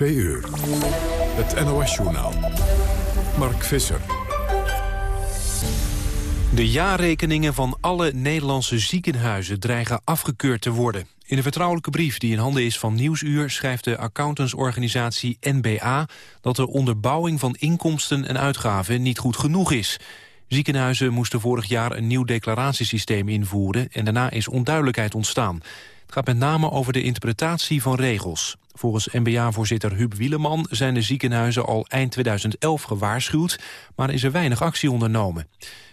2 uur. Het NOS-journaal. Mark Visser. De jaarrekeningen van alle Nederlandse ziekenhuizen dreigen afgekeurd te worden. In een vertrouwelijke brief die in handen is van Nieuwsuur... schrijft de accountantsorganisatie NBA... dat de onderbouwing van inkomsten en uitgaven niet goed genoeg is. Ziekenhuizen moesten vorig jaar een nieuw declaratiesysteem invoeren... en daarna is onduidelijkheid ontstaan. Het gaat met name over de interpretatie van regels. Volgens NBA-voorzitter Huub Wieleman zijn de ziekenhuizen al eind 2011 gewaarschuwd... maar is er weinig actie ondernomen.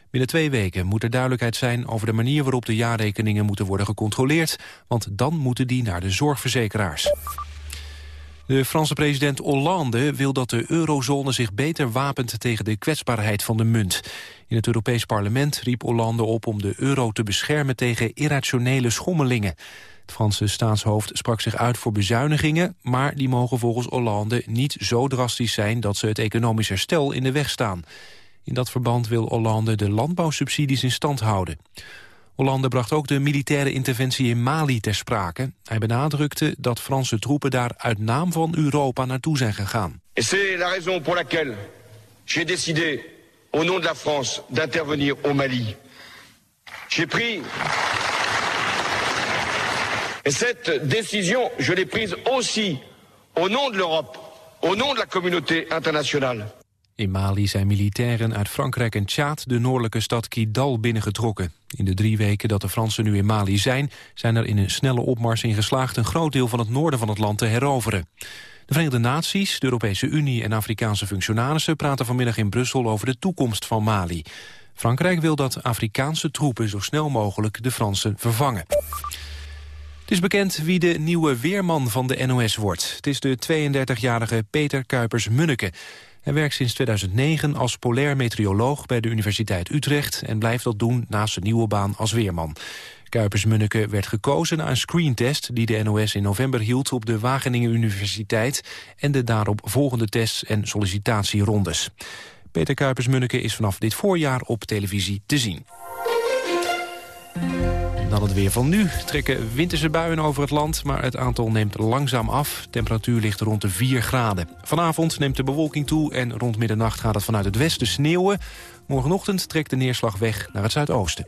Binnen twee weken moet er duidelijkheid zijn over de manier waarop de jaarrekeningen moeten worden gecontroleerd, want dan moeten die naar de zorgverzekeraars. De Franse president Hollande wil dat de eurozone zich beter wapent tegen de kwetsbaarheid van de munt. In het Europees Parlement riep Hollande op om de euro te beschermen tegen irrationele schommelingen. Het Franse staatshoofd sprak zich uit voor bezuinigingen... maar die mogen volgens Hollande niet zo drastisch zijn... dat ze het economisch herstel in de weg staan. In dat verband wil Hollande de landbouwsubsidies in stand houden. Hollande bracht ook de militaire interventie in Mali ter sprake. Hij benadrukte dat Franse troepen daar uit naam van Europa naartoe zijn gegaan. C'est la raison pour laquelle j'ai décidé, au nom de la France, d'intervenir au Mali. J'ai pris... Et cette décision, je l'ai prise aussi au nom de l'Europe, au nom de la communauté internationale. In Mali zijn militairen uit Frankrijk en Tjaad de noordelijke stad Kidal binnengetrokken. In de drie weken dat de Fransen nu in Mali zijn... zijn er in een snelle opmars in geslaagd een groot deel van het noorden van het land te heroveren. De Verenigde Naties, de Europese Unie en Afrikaanse functionarissen... praten vanmiddag in Brussel over de toekomst van Mali. Frankrijk wil dat Afrikaanse troepen zo snel mogelijk de Fransen vervangen. Het is bekend wie de nieuwe weerman van de NOS wordt. Het is de 32-jarige Peter Kuipers-Munneke. Hij werkt sinds 2009 als polair meteoroloog bij de Universiteit Utrecht... en blijft dat doen naast zijn nieuwe baan als weerman. Kuipers-Munneke werd gekozen na een screentest die de NOS in november hield op de Wageningen Universiteit... en de daarop volgende tests en sollicitatierondes. Peter Kuipers-Munneke is vanaf dit voorjaar op televisie te zien. Dan het weer van nu. Trekken winterse buien over het land, maar het aantal neemt langzaam af. Temperatuur ligt rond de 4 graden. Vanavond neemt de bewolking toe en rond middernacht gaat het vanuit het westen sneeuwen. Morgenochtend trekt de neerslag weg naar het zuidoosten.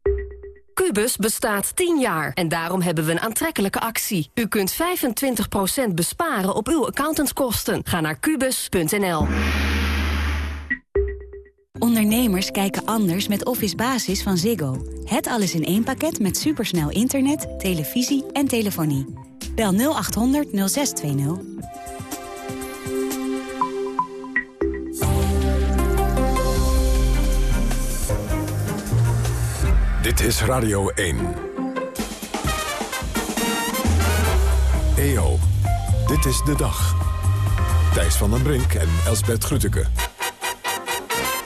Cubus bestaat 10 jaar en daarom hebben we een aantrekkelijke actie. U kunt 25% besparen op uw accountantskosten. Ga naar kubus.nl. Ondernemers kijken anders met Office Basis van Ziggo. Het alles in één pakket met supersnel internet, televisie en telefonie. Bel 0800 0620. Dit is Radio 1. EO, dit is de dag. Thijs van den Brink en Elsbert Grütke.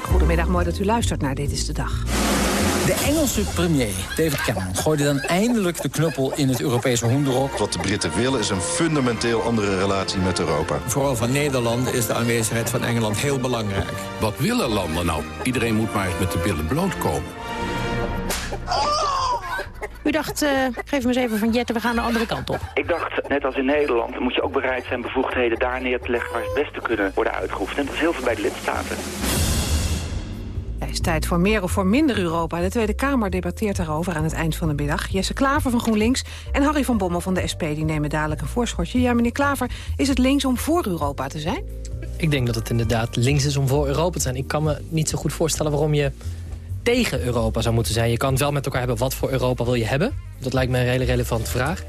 Goedemiddag, mooi dat u luistert naar Dit is de Dag. De Engelse premier, David Cameron, gooide dan eindelijk de knuppel in het Europese hoenderok. Wat de Britten willen is een fundamenteel andere relatie met Europa. Vooral van Nederland is de aanwezigheid van Engeland heel belangrijk. Wat willen landen nou? Iedereen moet maar eens met de billen blootkomen. U dacht, uh, geef me eens even van Jette, we gaan de andere kant op. Ik dacht, net als in Nederland, moet je ook bereid zijn bevoegdheden daar neer te leggen waar het beste kunnen worden uitgeoefend. En dat is heel veel bij de lidstaten. Het is tijd voor meer of voor minder Europa. De Tweede Kamer debatteert daarover aan het eind van de middag. Jesse Klaver van GroenLinks en Harry van Bommel van de SP... die nemen dadelijk een voorschotje. Ja, meneer Klaver, is het links om voor Europa te zijn? Ik denk dat het inderdaad links is om voor Europa te zijn. Ik kan me niet zo goed voorstellen waarom je tegen Europa zou moeten zijn. Je kan het wel met elkaar hebben wat voor Europa wil je hebben. Dat lijkt me een hele relevante vraag.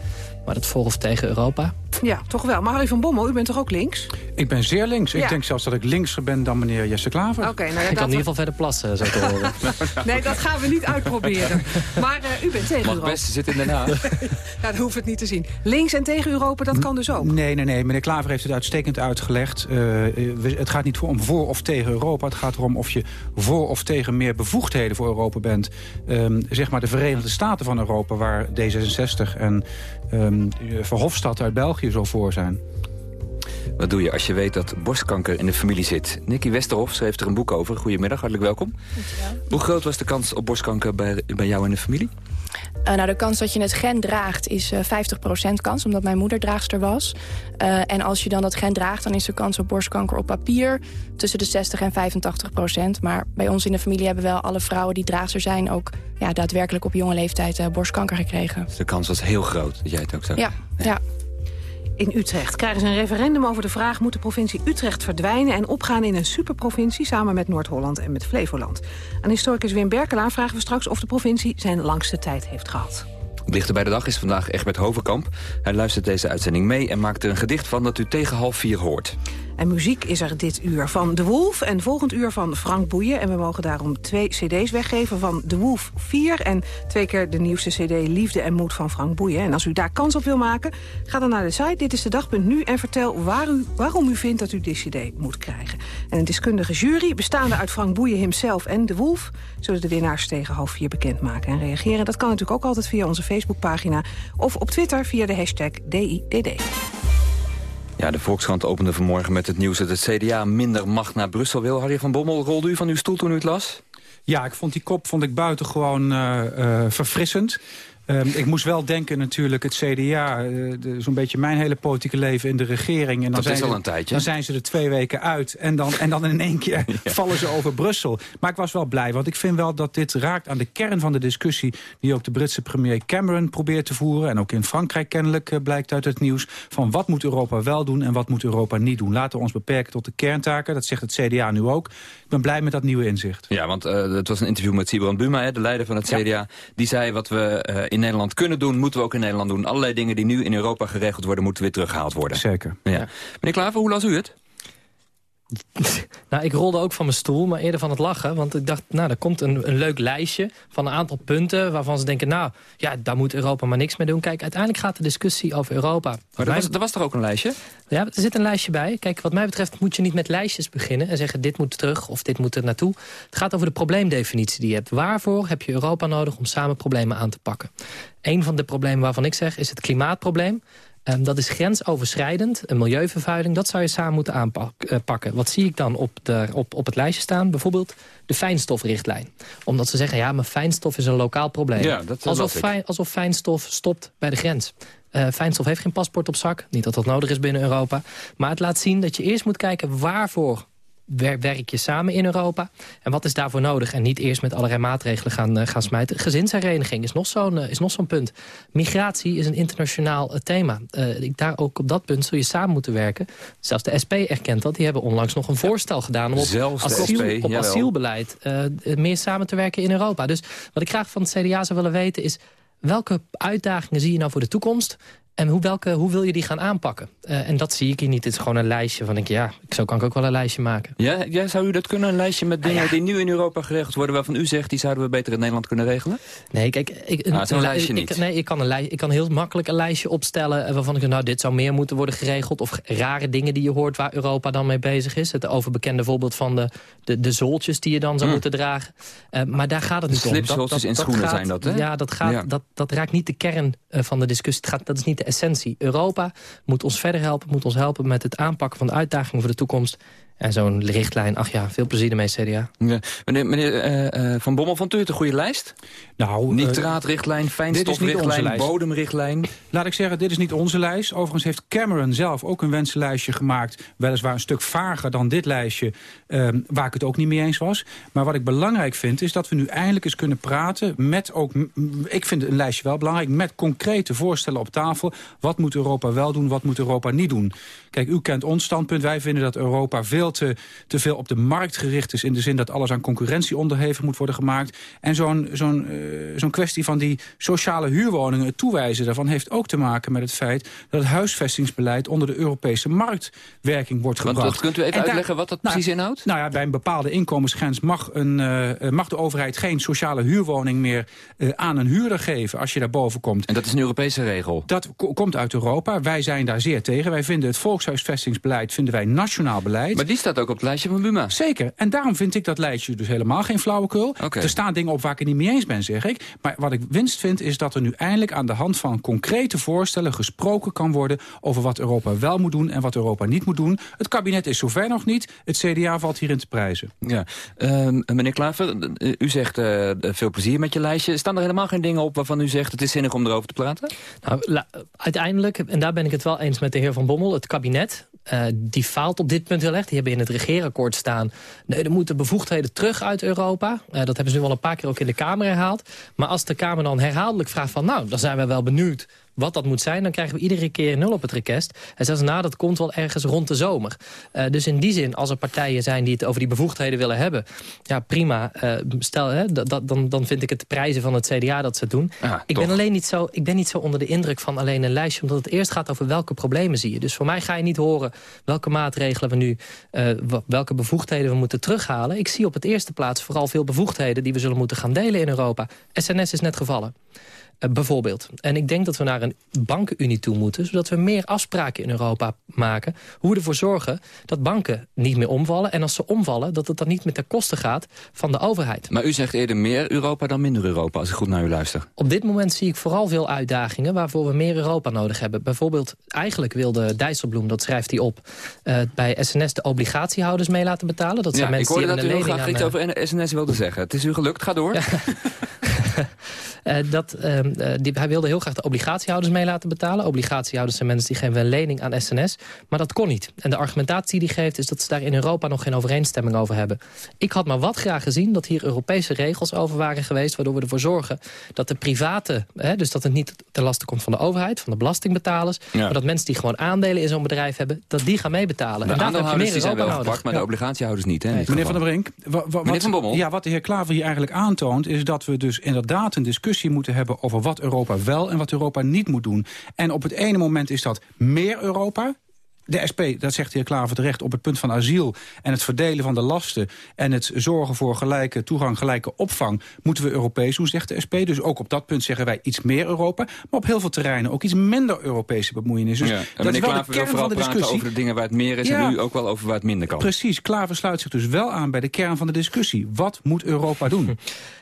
Maar dat voor of tegen Europa? Ja, toch wel. Maar Harry van Bommel, u bent toch ook links? Ik ben zeer links. Ja. Ik denk zelfs dat ik linkser ben dan meneer Jesse Klaver. Oké, nou ja, Ik kan dat in ieder geval verder plassen, zo te horen. Nee, dat gaan we niet uitproberen. Maar eh, u bent tegen Mag Europa. best zitten in Den Haag. Ja, dan hoeft het niet te zien. Links en tegen Europa, dat kan dus ook. Nee, nee, nee. Meneer Klaver heeft het uitstekend uitgelegd. Eh, we- het gaat niet om voor of tegen Europa. Het gaat erom of je voor of tegen meer bevoegdheden voor Europa bent. Ehm, zeg maar de Verenigde Staten van Europa... waar D66 en ehm, Verhofstadt uit België zo voor zijn. Wat doe je als je weet dat borstkanker in de familie zit? Nicky Westerhof schreef er een boek over. Goedemiddag, hartelijk welkom. Hoe groot was de kans op borstkanker bij, bij jou in de familie? Eh, nou, de kans dat je het gen draagt is eh 50% kans, omdat mijn moeder draagster was. Eh, en als je dan dat gen draagt, dan is de kans op borstkanker op papier tussen de 60 en 85%. Maar bij ons in de familie hebben wel alle vrouwen die draagster zijn... ook ja, daadwerkelijk op jonge leeftijd eh, borstkanker gekregen. Dus de kans was heel groot dat jij het ook zou Ja, ja. In Utrecht krijgen ze een referendum over de vraag... moet de provincie Utrecht verdwijnen en opgaan in een superprovincie... samen met Noord-Holland en met Flevoland. Aan historicus Wim Berkelaar vragen we straks of de provincie... zijn langste tijd heeft gehad. Dichter bij de dag is vandaag Egbert Hovenkamp. Hij luistert deze uitzending mee en maakt er een gedicht van dat u tegen half vier hoort. En muziek is er dit uur van De Wolf en volgend uur van Frank Boeien. En we mogen daarom twee cd's weggeven van De Wolf 4... en twee keer de nieuwste cd Liefde en Moed van Frank Boeien. En als u daar kans op wil maken, ga dan naar de site Dit is de Dag.nu... en vertel waar u, waarom u vindt dat u die cd moet krijgen. En een deskundige jury, bestaande uit Frank Boeien himself en De Wolf... zullen de winnaars tegen half vier bekendmaken en reageren. Dat kan natuurlijk ook altijd via onze Facebookpagina... of op Twitter via de hashtag DIDD. Ja, de Volkskrant opende vanmorgen met het nieuws dat het CDA minder macht naar Brussel wil. Harry van Bommel, rolde u van uw stoel toen u het las? Ja, ik vond die kop vond ik buitengewoon eh, verfrissend. Ehm, ik moest wel denken natuurlijk, het CDA, eh, zo'n beetje mijn hele politieke leven in de regering. En dan Dat zijn is ze, al een tijdje. Dan zijn ze er twee weken uit en dan, en dan in één keer vallen ze over Brussel. Maar ik was wel blij, want ik vind wel dat dit raakt aan de kern van de discussie... die ook de Britse premier Cameron probeert te voeren. En ook in Frankrijk kennelijk eh, blijkt uit het nieuws... van wat moet Europa wel doen en wat moet Europa niet doen. Laten we ons beperken tot de kerntaken, dat zegt het CDA nu ook. Ik ben blij met dat nieuwe inzicht. Ja, want eh, het was een interview met Sibrand Buma, hè, de leider van het CDA. Die zei wat we in Nederland kunnen doen, moeten we ook in Nederland doen. Allerlei dingen die nu in Europa geregeld worden, moeten weer teruggehaald worden. Zeker. Ja. Meneer Klaver, hoe las u het? Nou, ik rolde ook van mijn stoel, maar eerder van het lachen. Want ik dacht, nou, er komt een, een leuk lijstje van een aantal punten... waarvan ze denken, nou, ja, daar moet Europa maar niks mee doen. Kijk, uiteindelijk gaat de discussie over Europa. Maar er was, er was toch ook een lijstje? Ja, er zit een lijstje bij. Kijk, wat mij betreft moet je niet met lijstjes beginnen... en zeggen, dit moet terug of dit moet er naartoe. Het gaat over de probleemdefinitie die je hebt. Waarvoor heb je Europa nodig om samen problemen aan te pakken? Een van de problemen waarvan ik zeg, is het klimaatprobleem. Ehm, dat is grensoverschrijdend, een milieuvervuiling. Dat zou je samen moeten aanpakken. Wat zie ik dan op, de, op, op het lijstje staan? Bijvoorbeeld de fijnstofrichtlijn. Omdat ze zeggen, ja, maar fijnstof is een lokaal probleem. Ja, dat, eh, alsof, fijn, alsof fijnstof stopt bij de grens. Eh, fijnstof heeft geen paspoort op zak. Niet dat dat nodig is binnen Europa. Maar het laat zien dat je eerst moet kijken waarvoor werk je samen in Europa. En wat is daarvoor nodig? En niet eerst met allerlei maatregelen gaan, eh, gaan smijten. Gezinshereniging is nog zo'n eh, is nog zo'n punt. Migratie is een internationaal eh, thema. Ik, daar ook op dat punt zul je samen moeten werken. Zelfs de SP erkent dat. Die hebben onlangs nog een voorstel gedaan... om op, asiel, SP, op asielbeleid meer samen te werken in Europa. Dus wat ik graag van het CDA zou willen weten is... welke uitdagingen zie je nou voor de toekomst... En hoe, welke, hoe wil je die gaan aanpakken? Eh, en dat zie ik hier niet. Het is gewoon een lijstje van, denk ik, ja, zo kan ik ook wel een lijstje maken. Ja, ja, zou u dat kunnen, een lijstje met dingen die nu in Europa geregeld worden... waarvan u zegt, die zouden we beter in Nederland kunnen regelen? Nee, kijk, ik, Ah, een li- lijstje ik, niet. nee, ik kan, een lij, ik kan heel makkelijk een lijstje opstellen... eh, waarvan ik nou, dit zou meer moeten worden geregeld. Of rare dingen die je hoort waar Europa dan mee bezig is. Het overbekende voorbeeld van de, de, de zooltjes die je dan zou Mm. moeten dragen. Eh, maar daar gaat het niet om. Slipzooltjes in schoenen gaat- zijn dat, hè? Ja, dat, gaat, Ja. Dat, dat raakt niet de kern van de discussie. Het gaat, dat is niet de essentie. Europa moet ons verder helpen, moet ons helpen met het aanpakken van de uitdagingen voor de toekomst. En zo'n richtlijn, ach ja, veel plezier ermee, CDA. Ja. Meneer, meneer eh, eh, Van Bommel, vond u het een goede lijst? Nou, Nitraatrichtlijn, dit is niet onze fijnstofrichtlijn, bodemrichtlijn. Laat ik zeggen, dit is niet onze lijst. Overigens heeft Cameron zelf ook een wensenlijstje gemaakt. Weliswaar een stuk vager dan dit lijstje, ehm, waar ik het ook niet mee eens was. Maar wat ik belangrijk vind, is dat we nu eindelijk eens kunnen praten... met ook, ik vind een lijstje wel belangrijk, met concrete voorstellen op tafel. Wat moet Europa wel doen, wat moet Europa niet doen? Kijk, u kent ons standpunt. Wij vinden dat Europa veel veel te, te veel op de markt gericht is... in de zin dat alles aan concurrentie onderhevig moet worden gemaakt. En zo'n zo'n eh, zo'n kwestie van die sociale huurwoningen... het toewijzen daarvan heeft ook te maken met het feit... dat het huisvestingsbeleid onder de Europese marktwerking wordt gebracht. Want, kunt u even uitleggen wat dat nou, precies inhoudt? Nou ja, bij een bepaalde inkomensgrens mag, een, uh, mag de overheid geen sociale huurwoning meer uh, aan een huurder geven als je daarboven komt. En dat is een Europese regel? Dat komt uit Europa. Wij zijn daar zeer tegen. Wij vinden het volkshuisvestingsbeleid vinden wij nationaal beleid. Maar die staat ook op het lijstje van Buma. Zeker. En daarom vind ik dat lijstje dus helemaal geen flauwekul. Okay. Er staan dingen op waar ik het niet mee eens ben, zeg ik. Maar wat ik winst vind is dat er nu eindelijk aan de hand van concrete voorstellen gesproken kan worden over wat Europa wel moet doen en wat Europa niet moet doen. Het kabinet is zover nog niet. Het CDA valt hierin te prijzen. Ja. Uh, meneer Klaver, u zegt uh, veel plezier met je lijstje. Staan er helemaal geen dingen op waarvan u zegt het is zinnig om erover te praten? Nou, uiteindelijk, en daar ben ik het wel eens met de heer Van Bommel... het kabinet, uh, die faalt op dit punt heel erg. Die hebben in het regeerakkoord staan... nee, er moeten bevoegdheden terug uit Europa. Uh, dat hebben ze nu al een paar keer ook in de Kamer herhaald. Maar als de Kamer dan herhaaldelijk vraagt van... nou, dan zijn we wel benieuwd wat dat moet zijn, dan krijgen we iedere keer nul op het rekest. En zelfs na, dat komt wel ergens rond de zomer. Uh, dus in die zin, als er partijen zijn die het over die bevoegdheden willen hebben... ja, prima. Uh, stel, hè, dan, dan vind ik het de prijzen van het CDA dat ze het doen. Ik, ben alleen niet zo, ik ben niet zo onder de indruk van alleen een lijstje... omdat het eerst gaat over welke problemen zie je. Dus voor mij ga je niet horen welke maatregelen we nu... Uh, welke bevoegdheden we moeten terughalen. Ik zie op het eerste plaats vooral veel bevoegdheden... die we zullen moeten gaan delen in Europa. SNS is net gevallen. Uh, bijvoorbeeld. En ik denk dat we naar een bankenunie toe moeten... zodat we meer afspraken in Europa maken... hoe we ervoor zorgen dat banken niet meer omvallen... en als ze omvallen, dat het dan niet met de kosten gaat van de overheid. Maar u zegt eerder meer Europa dan minder Europa, als ik goed naar u luister. Op dit moment zie ik vooral veel uitdagingen... waarvoor we meer Europa nodig hebben. Bijvoorbeeld, eigenlijk wilde Dijsselbloem, dat schrijft hij op... Uh, bij SNS de obligatiehouders mee laten betalen. Dat zijn ja, mensen ik hoorde die dat u heel graag iets over SNS wilde zeggen. Het is u gelukt, ga door. Ja. Uh, dat, uh, die, hij wilde heel graag de obligatiehouders mee laten betalen. Obligatiehouders zijn mensen die geven een lening aan SNS. Maar dat kon niet. En de argumentatie die geeft is dat ze daar in Europa nog geen overeenstemming over hebben. Ik had maar wat graag gezien dat hier Europese regels over waren geweest... waardoor we ervoor zorgen dat de private... Hè, dus dat het niet ten laste komt van de overheid, van de belastingbetalers... Ja. maar dat mensen die gewoon aandelen in zo'n bedrijf hebben... dat die gaan meebetalen. De en daar heb je meer die zijn Europa wel gepakt, maar de obligatiehouders niet. Hè, nee, meneer Van der Brink, meneer Van Bommel? Ja, wat de heer Klaver hier eigenlijk aantoont... is dat we dus inderdaad een discussie moeten hebben... over wat Europa wel en wat Europa niet moet doen. En op het ene moment is dat meer Europa... De SP, dat zegt de heer Klaver terecht, op het punt van asiel... en het verdelen van de lasten en het zorgen voor gelijke toegang, gelijke opvang... moeten we Europees doen, zegt de SP. Dus ook op dat punt zeggen wij iets meer Europa. Maar op heel veel terreinen ook iets minder Europese bemoeienis. Dus ja. En dat is wel Klaver de kern wil van de praten discussie. over de dingen waar het meer is... Ja. en u ook wel over waar het minder kan. Precies, Klaver sluit zich dus wel aan bij de kern van de discussie. Wat moet Europa doen?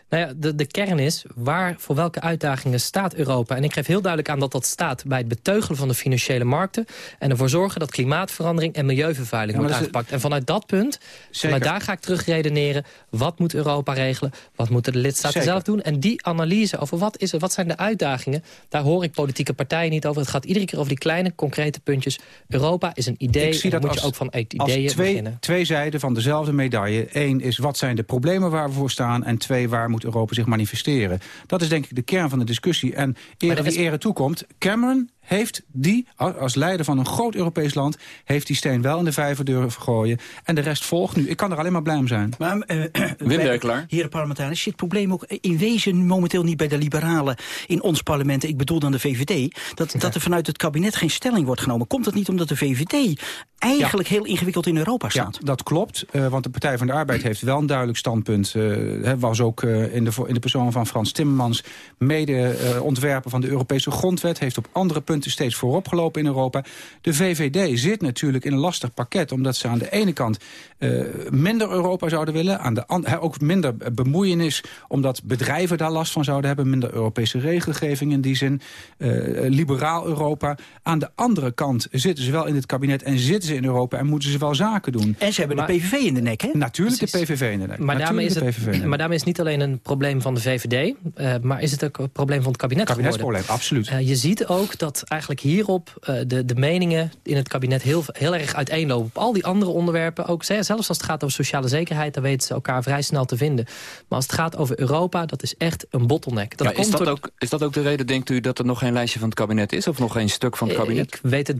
Nou ja, de, de kern is, waar, voor welke uitdagingen staat Europa? En ik geef heel duidelijk aan dat dat staat bij het beteugelen van de financiële markten... en ervoor zorgen dat klimaatverandering en milieuvervuiling Ja, maar wordt aangepakt. En vanuit dat punt, vanuit daar ga ik terug redeneren... wat moet Europa regelen, wat moeten de lidstaten Zeker. zelf doen... en die analyse over wat, is het, wat zijn de uitdagingen... daar hoor ik politieke partijen niet over. Het gaat iedere keer over die kleine, concrete puntjes. Europa is een idee, Ik zie dat moet je ook van ideeën twee, beginnen. twee zijden van dezelfde medaille. Eén is wat zijn de problemen waar we voor staan... en twee, waar moet Europa zich manifesteren. Dat is denk ik de kern van de discussie. En eer er wie is- ere toekomt, Cameron heeft die, als leider van een groot Europees land... heeft die steen wel in de vijver durven gooien. En de rest volgt nu. Ik kan er alleen maar blij om zijn. Maar, eh, Wim bij- Berkelaar? Heren parlementariërs, zit het probleem ook in wezen momenteel niet bij de liberalen in ons parlement, ik bedoel dan de VVD, dat, dat er vanuit het kabinet geen stelling wordt genomen. Komt dat niet omdat de VVD eigenlijk heel ingewikkeld in Europa staat? Ja, dat klopt. eh, want de Partij van de Arbeid heeft wel een duidelijk standpunt. eh, hè, was ook eh, in, de, in de persoon van Frans Timmermans... mede-ontwerper van de Europese grondwet... heeft op andere punten steeds voorop gelopen in Europa. De VVD zit natuurlijk in een lastig pakket... omdat ze aan de ene kant eh, minder Europa zouden willen... Aan de ook minder bemoeienis... omdat bedrijven daar last van zouden hebben... minder Europese regelgeving in die zin. eh, liberaal Europa. Aan de andere kant zitten ze wel in het kabinet... en zitten ze in Europa en moeten ze wel zaken doen. En ze hebben Maar- de PVV in de nek, hè? Natuurlijk Precies. de PVV in de nek. Maar daarmee, is het, nek. maar daarmee is het niet alleen een probleem van de VVD... eh, maar is het ook een probleem van het kabinet geworden. Kabinetsprobleem, absoluut. Je ziet ook dat eigenlijk hierop eh, de, de meningen in het kabinet heel, heel erg uiteenlopen. Op al die andere onderwerpen, ook ze- zelfs als het gaat over sociale zekerheid... dan weten ze elkaar vrij snel te vinden. Maar als het gaat over Europa, dat is echt een bottleneck. Dat Ja, is, dat door- ook, is dat ook de reden, denkt u, dat er nog geen lijstje van het kabinet is? Of nog geen stuk van het kabinet? Ik weet het,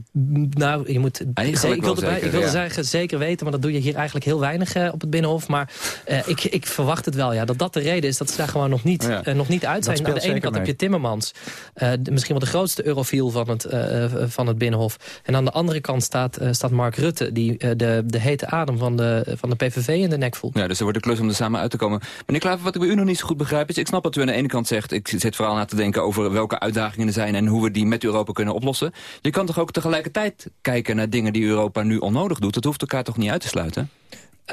nou, je moet... Eigenlijk wilde, zeker. ik wilde ja. zeggen zeker weten, maar dat doe je hier eigenlijk heel weinig eh, op het Binnenhof. Maar eh, ik, ik verwacht het wel, ja, dat dat de reden is dat ze daar gewoon nog niet, Ja. eh, nog niet uit zijn. Aan de ene kant heb je Timmermans, eh, misschien wel de grootste eurofiel van het, eh, eh, van het Binnenhof. En aan de andere kant staat, eh, staat Mark Rutte, die de, de hete adem van de, van de PVV in de nek voelt. Ja, dus er wordt een klus om er samen uit te komen. Meneer Klaver, wat ik bij u nog niet zo goed begrijp is... ik snap dat u aan de ene kant zegt... ik zit vooral na te denken over welke uitdagingen er zijn... en hoe we die met Europa kunnen oplossen. Je kan toch ook tegelijkertijd kijken naar dingen die Europa nu onnodig doet? Dat hoeft elkaar toch niet uit te sluiten?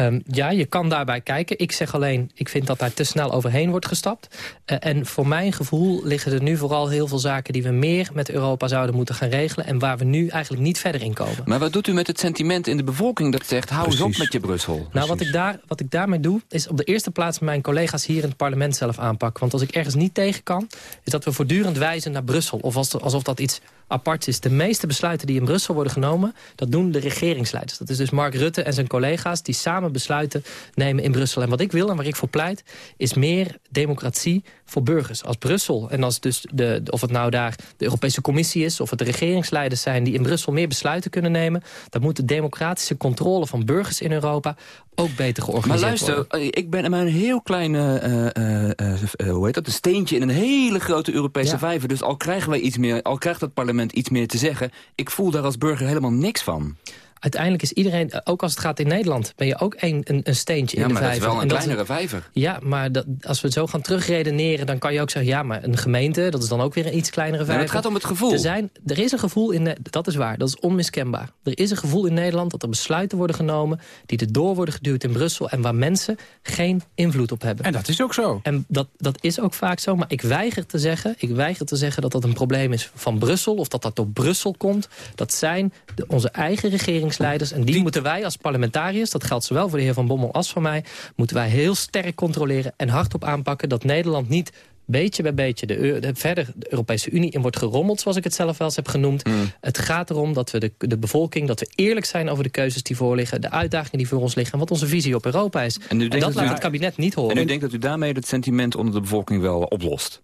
Ehm, ja, je kan daarbij kijken. Ik zeg alleen, ik vind dat daar te snel overheen wordt gestapt. Eh, en voor mijn gevoel liggen er nu vooral heel veel zaken... die we meer met Europa zouden moeten gaan regelen... en waar we nu eigenlijk niet verder in komen. Maar wat doet u met het sentiment in de bevolking dat zegt... hou eens op met je Brussel? Nou, wat ik, daar, wat ik daarmee doe, is op de eerste plaats mijn collega's hier in het parlement zelf aanpakken. Want als ik ergens niet tegen kan, is dat we voortdurend wijzen naar Brussel. Of als, alsof dat iets aparts is. De meeste besluiten die in Brussel worden genomen, dat doen de regeringsleiders. Dat is dus Mark Rutte en zijn collega's die samen besluiten nemen in Brussel. En wat ik wil en waar ik voor pleit, is meer democratie voor burgers. Als Brussel, en als dus de, of het nou daar de Europese Commissie is... of het de regeringsleiders zijn die in Brussel meer besluiten kunnen nemen... dan moet de democratische controle van burgers in Europa ook beter Maar georganiseerd luister, worden. eh, ik ben maar een heel klein, eh, eh, hoe heet dat, een steentje in een hele grote Europese Ja. vijver. Dus al krijgen wij iets meer, al krijgt het parlement iets meer te zeggen, ik voel daar als burger helemaal niks van. Uiteindelijk is iedereen, eh, ook als het gaat in Nederland... ben je ook een, een, een steentje Ja, in de maar dat is vijver. wel een kleinere vijver. Ja, maar dat, als we het zo gaan terugredeneren... dan kan je ook zeggen, ja, maar een gemeente... dat is dan ook weer een iets kleinere Nee, vijver. het gaat om het gevoel. Er, zijn, er is een gevoel in... Dat is waar, dat is onmiskenbaar. Er is een gevoel in Nederland dat er besluiten worden genomen... die erdoor worden geduwd in Brussel... en waar mensen geen invloed op hebben. En dat is ook zo. En dat, dat is ook vaak zo, maar ik weiger te zeggen... ik weiger te zeggen dat dat een probleem is van Brussel... of dat dat door Brussel komt. Dat zijn de, onze eigen regeringsleiders. En die, moeten wij als parlementariërs... dat geldt zowel voor de heer Van Bommel als voor mij... moeten wij heel sterk controleren en hardop aanpakken... dat Nederland niet beetje bij beetje de, de- verder de Europese Unie in wordt gerommeld... zoals ik het zelf wel eens heb genoemd. Mm. Het gaat erom dat we de, de bevolking... dat we eerlijk zijn over de keuzes die voorliggen... de uitdagingen die voor ons liggen... en wat onze visie op Europa is. En, u dat dat u- laat het kabinet niet horen. En u denkt dat u daarmee het sentiment onder de bevolking wel oplost?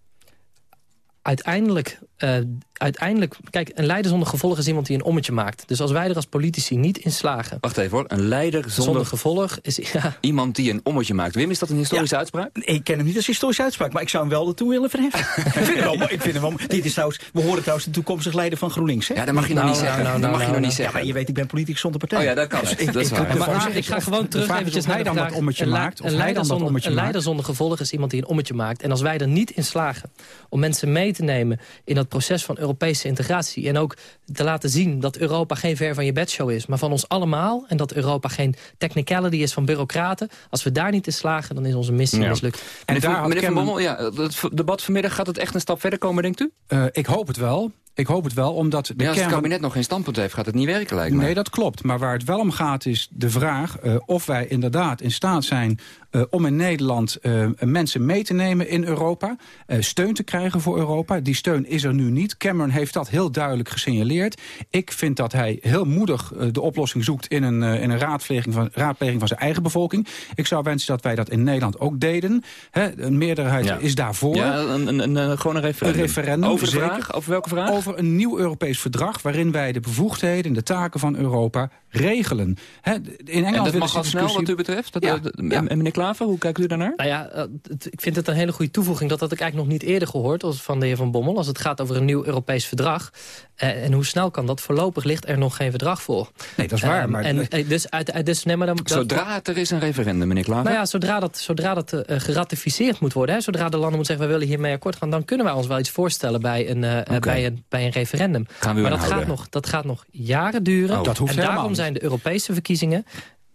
uiteindelijk, eh, uiteindelijk... Kijk, een leider zonder gevolg is iemand die een ommetje maakt. Dus als wij er als politici niet in slagen... Wacht even hoor, een leider zonder, Zonder gevolg is... Ja. iemand die een ommetje maakt. Wim, is dat een historische uitspraak? Ik ken hem niet als historische uitspraak, maar ik zou hem wel ertoe willen verheffen. ik vind hem wel, mooi, ik vind hem wel, mooi. dit is trouwens, we horen trouwens de toekomstig leider van GroenLinks. Hè? Ja, dat mag je nog niet zeggen. dat mag je nog niet Ja, zeggen. maar je weet, ik ben politiek zonder partij. Oh ja, dat kan Dus ik- Dat is ik- waar. ik- Maar ik ga gewoon terug eventjes hij naar de dan vraag. dat ommetje maakt, of een hij leider dan dat zonder- ommetje Een leider maakt. zonder gevolg is iemand die een ommetje maakt. En als wij er niet in slagen om mensen mee te nemen... in dat proces van Europese integratie... en ook te laten zien dat Europa geen ver van je bedshow is... maar van ons allemaal, en dat Europa geen technicality is van bureaucraten... als we daar niet in slagen, dan is onze missie Ja. mislukt. Meneer, daar Van, had meneer Van Bommel, ja, het debat vanmiddag gaat het echt een stap verder komen, denkt u? Eh, ik hoop het wel. Ik hoop het wel, omdat de Ja, als het kabinet nog geen standpunt heeft, gaat het niet werken, lijkt me. Nee, dat klopt. Maar waar het wel om gaat is de vraag eh, of wij inderdaad in staat zijn... eh, om in Nederland eh, mensen mee te nemen in Europa. steun te krijgen voor Europa. Die steun is er nu niet. Cameron heeft dat heel duidelijk gesignaleerd. Ik vind dat hij heel moedig de oplossing zoekt... in een, in een raadpleging, van, raadpleging van zijn eigen bevolking. Ik zou wensen dat wij dat in Nederland ook deden. Hè, een meerderheid Ja. is daarvoor. Ja, een, een, gewoon een referendum. Een referendum, Over de vraag? Over welke vraag? Over een nieuw Europees verdrag... waarin wij de bevoegdheden en de taken van Europa regelen. Hè, in Engeland en dat mag al snel wat u betreft? Dat, Ja, eh, ja. En meneer Klaver, hoe kijkt u daarnaar? Nou ja, eh, het- ik vind het een hele goede toevoeging. Dat had ik eigenlijk nog niet eerder gehoord als van de heer Van Bommel. Als het gaat over een nieuw Europees verdrag. Eh, en hoe snel kan dat? Voorlopig ligt er nog geen verdrag voor. Nee, dat is waar. Maar en, dus, uit, dus, nee, maar dan, Zodra het er is een referendum, meneer Klaver. Nou ja, zodra dat, zodra dat geratificeerd moet worden... Hè, zodra de landen moeten zeggen, we willen hiermee akkoord gaan... dan kunnen wij ons wel iets voorstellen bij een, bij een, bij een referendum. Gaan we maar dat gaat, nog, dat gaat nog jaren duren. Oh. Dat hoeft en helemaal daarom niet. Zijn de Europese verkiezingen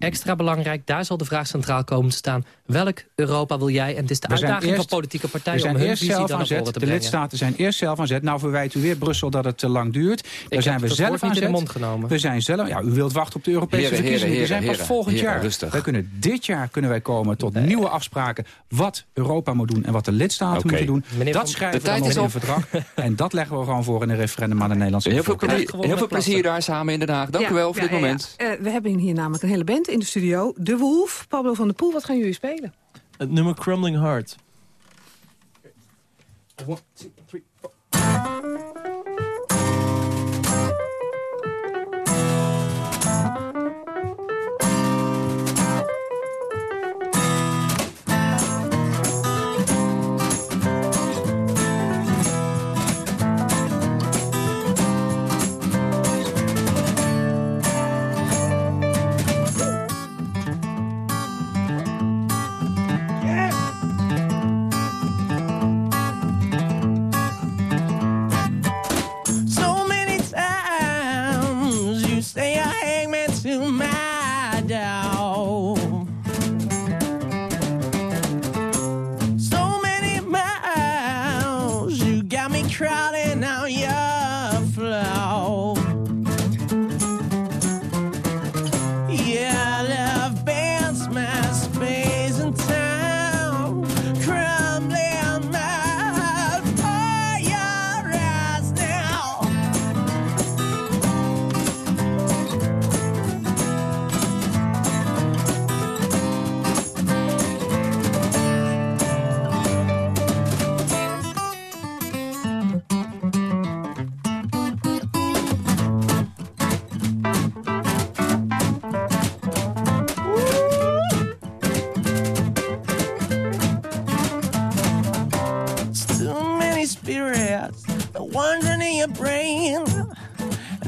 extra belangrijk. Daar zal de vraag centraal komen te staan. Welk Europa wil jij? En het is de We uitdaging eerst- van politieke We partijen... om hun visie zelf dan aan zet. te De lidstaten zijn eerst zelf aan zet. Nou verwijt u weer Brussel dat het te lang duurt. Daar zijn we zelf aan niet in de zet. mond genomen. We zijn zelf. Ja, u wilt wachten op de Europese Heren, heren, verkiezingen. Die zijn heren, pas heren, volgend heren, jaar. rustig. Wij kunnen dit jaar kunnen wij komen tot nieuwe afspraken. Wat Europa moet doen en wat de lidstaten moeten doen. Meneer dat schrijven de we dan in een verdrag. En dat leggen we gewoon voor in een referendum aan de Nederlandse Heel veel, plezier, heel veel plezier daar samen in Den Haag. Dank u wel voor dit moment. Eh, we hebben hier namelijk een hele band in de studio. De Wolf, Pablo van der Poel, wat gaan jullie spelen? Het nummer Crumbling Heart. to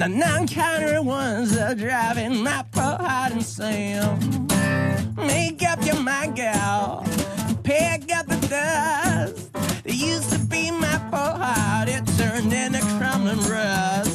the non-counter ones are driving my poor heart insane. Make up your mind, gal. Pick up the dust. It used to be my poor heart. It turned into crumbling rust.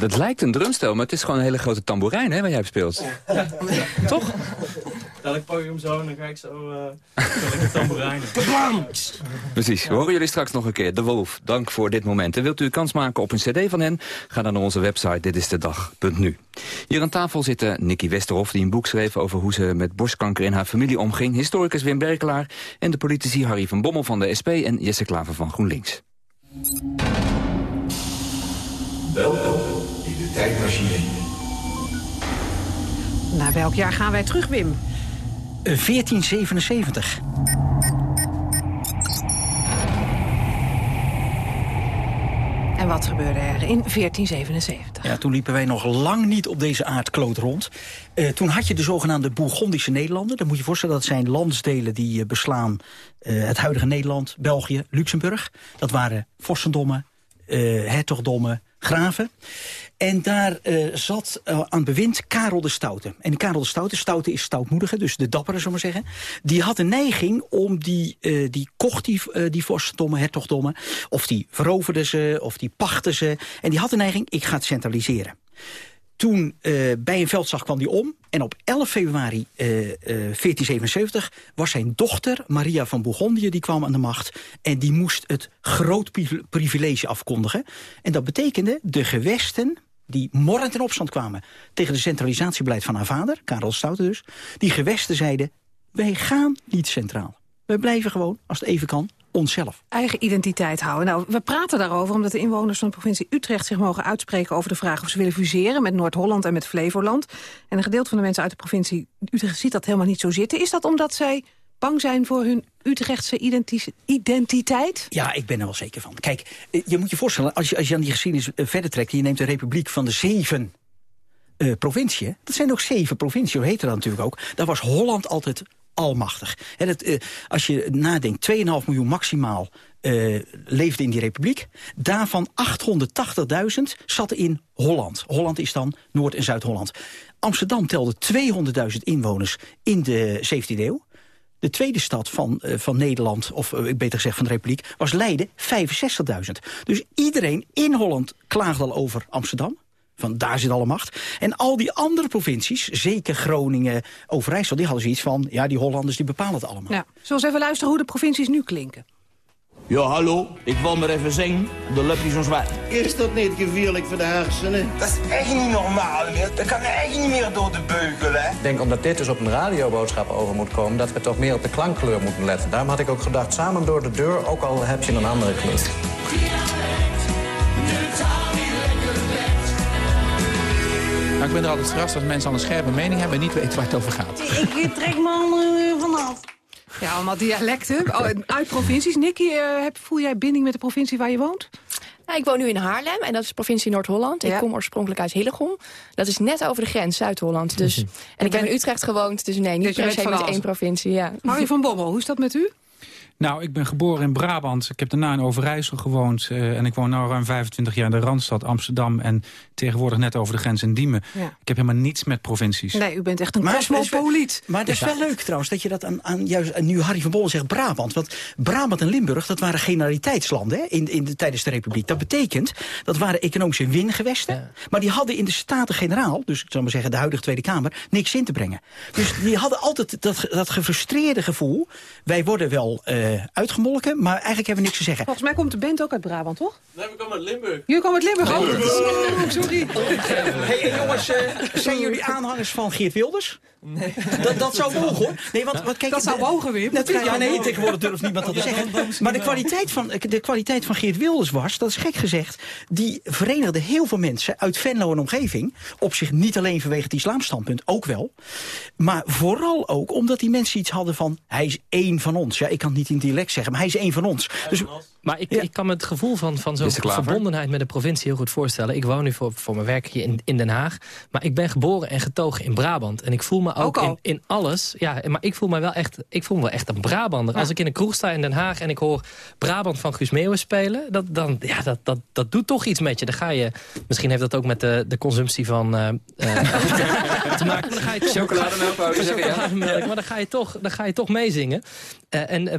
Dat lijkt een drumstel, maar het is gewoon een hele grote tamboerijn hè, waar jij speelt. Toch? Dadelijk pak ik hem zo en dan ga ik zo uh, lekker tamboerijnen. Precies, we horen jullie straks nog een keer. De Wolf, dank voor dit moment. En wilt u kans maken op een cd van hen? Ga dan naar onze website ditistedag.nu. Hier aan tafel zitten Nicky Westerhof, die een boek schreef... over hoe ze met borstkanker in haar familie omging. Historicus Wim Berkelaar en de politici Harry van Bommel van de SP... en Jesse Klaver van GroenLinks. Welkom tijdmachine. Naar welk jaar gaan wij terug, Wim? 1477. En wat gebeurde er in 1477? Ja, toen liepen wij nog lang niet op deze aardkloot rond. Eh, toen had je de zogenaamde Bourgondische Nederlanden. Dan moet je je voorstellen, dat zijn landsdelen die eh, beslaan... eh, het huidige Nederland, België, Luxemburg. Dat waren vorstendommen, eh hertogdommen, graven. En daar eh, zat eh, aan bewind Karel de Stoute. En Karel de Stoute, Stoute is stoutmoedige, dus de dappere, zullen we maar zeggen. Die had een neiging om die, eh, die kocht die, die vorstendommen, hertogdommen. Of die veroverde ze, of die pachten ze. En die had een neiging, ik ga het centraliseren. Toen bij een veldslag kwam hij om. En op 11 februari eh, eh, 1477 was zijn dochter, Maria van Bourgondië, die kwam aan de macht. En die moest het groot priv- privilege afkondigen. En dat betekende de gewesten die morrend in opstand kwamen... tegen de centralisatiebeleid van haar vader, Karel Stoute dus... die gewesten zeiden, wij gaan niet centraal. Wij blijven gewoon, als het even kan, onszelf. Eigen identiteit houden. Nou, we praten daarover omdat de inwoners van de provincie Utrecht zich mogen uitspreken over de vraag of ze willen fuseren met Noord-Holland en met Flevoland. En een gedeelte van de mensen uit de provincie Utrecht ziet dat helemaal niet zo zitten. Is dat omdat zij bang zijn voor hun Utrechtse identi- identiteit? Ja, ik ben er wel zeker van. Kijk, eh, je moet je voorstellen, als je, als je aan die geschiedenis eh, verder trekt... en je neemt de Republiek van de Zeven... uh, provinciën. Dat zijn ook zeven provincies, hoe heet dat natuurlijk ook. Daar was Holland altijd almachtig. En als je nadenkt, 2,5 miljoen maximaal uh, leefde in die republiek. Daarvan 880.000 zaten in Holland. Holland is dan Noord- en Zuid-Holland. Amsterdam telde 200.000 inwoners in de 17e eeuw. De tweede stad van, uh, van Nederland, of uh, beter gezegd van de Republiek, was Leiden, 65.000. Dus iedereen in Holland klaagde al over Amsterdam. Van daar zit alle macht. En al die andere provincies, zeker Groningen, Overijssel... die hadden zoiets van, ja, die Hollanders die bepalen het allemaal. Ja. Zullen we eens even luisteren hoe de provincies nu klinken? Ja, hallo, ik wil maar even zingen. De lukt niet zo zwaar. Is dat niet gevaarlijk voor de hersenen? Dat is echt niet normaal meer. Dat kan echt niet meer door de beugel, hè? Ik denk omdat dit dus op een radioboodschap over moet komen... dat we toch meer op de klankkleur moeten letten. Daarom had ik ook gedacht, samen door de deur, ook al heb je een andere kleur. Nou, ik ben er altijd verrast als mensen al een scherpe mening hebben... en niet weten waar het over gaat. Ik trek me allemaal vanaf. Ja, allemaal dialecten. Oh, uit provincies. Nicky, uh, voel jij binding met de provincie waar je woont? Nou, ik woon nu in Haarlem en dat is provincie Noord-Holland. Ja. Ik kom oorspronkelijk uit Hillegom. Dat is net over de grens, Zuid-Holland. Dus, en ik heb in Utrecht gewoond, dus nee, niet dus per se met één provincie. Ja. Harry van Bommel, hoe is dat met u? Nou, ik ben geboren in Brabant. Ik heb daarna in Overijssel gewoond. Uh, en ik woon nu ruim 25 jaar in de Randstad Amsterdam. En tegenwoordig net over de grens in Diemen. Ja. Ik heb helemaal niets met provincies. Nee, u bent echt een cosmopoliet. Maar dat is wel leuk trouwens, dat je dat aan, aan juist nu Harry van Bommel zegt Brabant. Want Brabant en Limburg, dat waren generaliteitslanden hè, in, in de, tijdens de Republiek. Dat betekent, dat waren economische wingewesten. Ja. Maar die hadden in de Staten-Generaal, dus ik zou maar zeggen de huidige Tweede Kamer, niks in te brengen. Dus die hadden altijd dat, dat gefrustreerde gevoel. Wij worden wel... Uh, uitgemolken, maar eigenlijk hebben we niks te zeggen. Volgens mij komt de band ook uit Brabant, toch? Nee, we komen uit Limburg. Jullie komen uit Limburg? Limburg. Oh, sorry. Hey, jongens, uh, zijn jullie aanhangers van Geert Wilders? Nee. Dat, dat zou mogen, hoor. Nee, want, wat, kijk, dat zou mogen, Wim. Dat, ja, nee, tegenwoordig durft niemand dat te zeggen. Maar de kwaliteit, van, de kwaliteit van Geert Wilders was, dat is gek gezegd... die verenigde heel veel mensen uit Venlo en omgeving... op zich niet alleen vanwege het islamstandpunt, ook wel... maar vooral ook omdat die mensen iets hadden van... hij is één van ons. Ja, ik kan het niet in dialect zeggen, maar hij is één van ons. Dus, maar ik, ja. ik kan me het gevoel van, van zo'n verbondenheid met de provincie heel goed voorstellen. Ik woon nu voor, voor mijn werk hier in, in Den Haag. Maar ik ben geboren en getogen in Brabant. En ik voel me ook, ook in, in alles... Ja, maar ik voel me wel echt, ik voel me wel echt een Brabander. Ja. Als ik in een kroeg sta in Den Haag en ik hoor Brabant van Guus Meeuwen spelen... Dat, dan, ja, dat, dat, dat doet toch iets met je. Dan ga je misschien heeft dat ook met de, de consumptie van... Uh, te maken. Dan ga je toch, chocolademelk, maar dan ga je toch, dan ga je toch meezingen. Uh, en uh,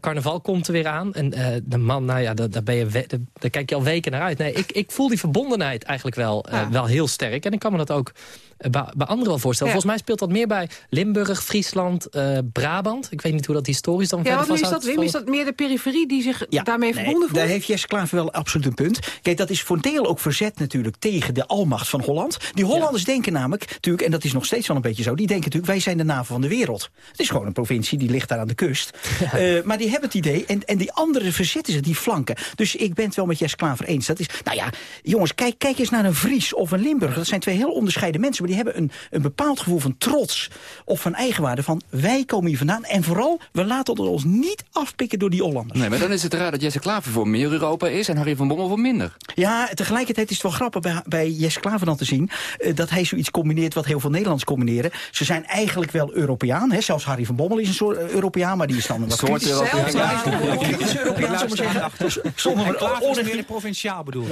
carnaval komt er weer aan. En uh, de man, nou ja, daar, daar, ben je daar kijk je al weken naar uit. Nee, ik, ik voel die verbondenheid eigenlijk wel, ja. wel heel sterk. En ik kan me dat ook bij, bij anderen wel voorstellen. Ja. Volgens mij speelt dat meer bij Limburg, Friesland, Brabant. Ik weet niet hoe dat historisch dan ja, verder was. Is dat, Wim, is dat meer de periferie die zich ja, daarmee nee, verbonden voelt? Daar heeft Jesse Klaver wel absoluut een punt. Kijk, dat is voor een deel ook verzet natuurlijk tegen de almacht van Holland. Die Hollanders denken namelijk, natuurlijk, en dat is nog steeds wel een beetje zo... die denken natuurlijk, wij zijn de naven van de wereld. Het is gewoon een provincie, die ligt daar aan de kust. Uh, maar die hebben het idee. En, en die andere verzetten ze, die flanken. Dus ik ben het wel met Jes Klaver eens. Dat is, nou ja, jongens, kijk, kijk eens naar een Fries of een Limburg. Dat zijn twee heel onderscheiden mensen. Die hebben een, een bepaald gevoel van trots of van eigenwaarde. Van wij komen hier vandaan. En vooral, we laten ons niet afpikken door die Hollanders. Nee, maar dan is het raar dat Jesse Klaver voor meer Europa is... en Harry van Bommel voor minder. Ja, tegelijkertijd is het wel grappig bij, bij Jesse Klaver dan te zien... Uh, dat hij zoiets combineert wat heel veel Nederlands combineren. Ze zijn eigenlijk wel Europeaan. Hè? Zelfs Harry van Bommel is een soort uh, Europeaan, maar die is dan een wat soort Europeaan. Ja, ja, kritisch Europeaan, maar zeggen. Zonder meer provinciaal bedoel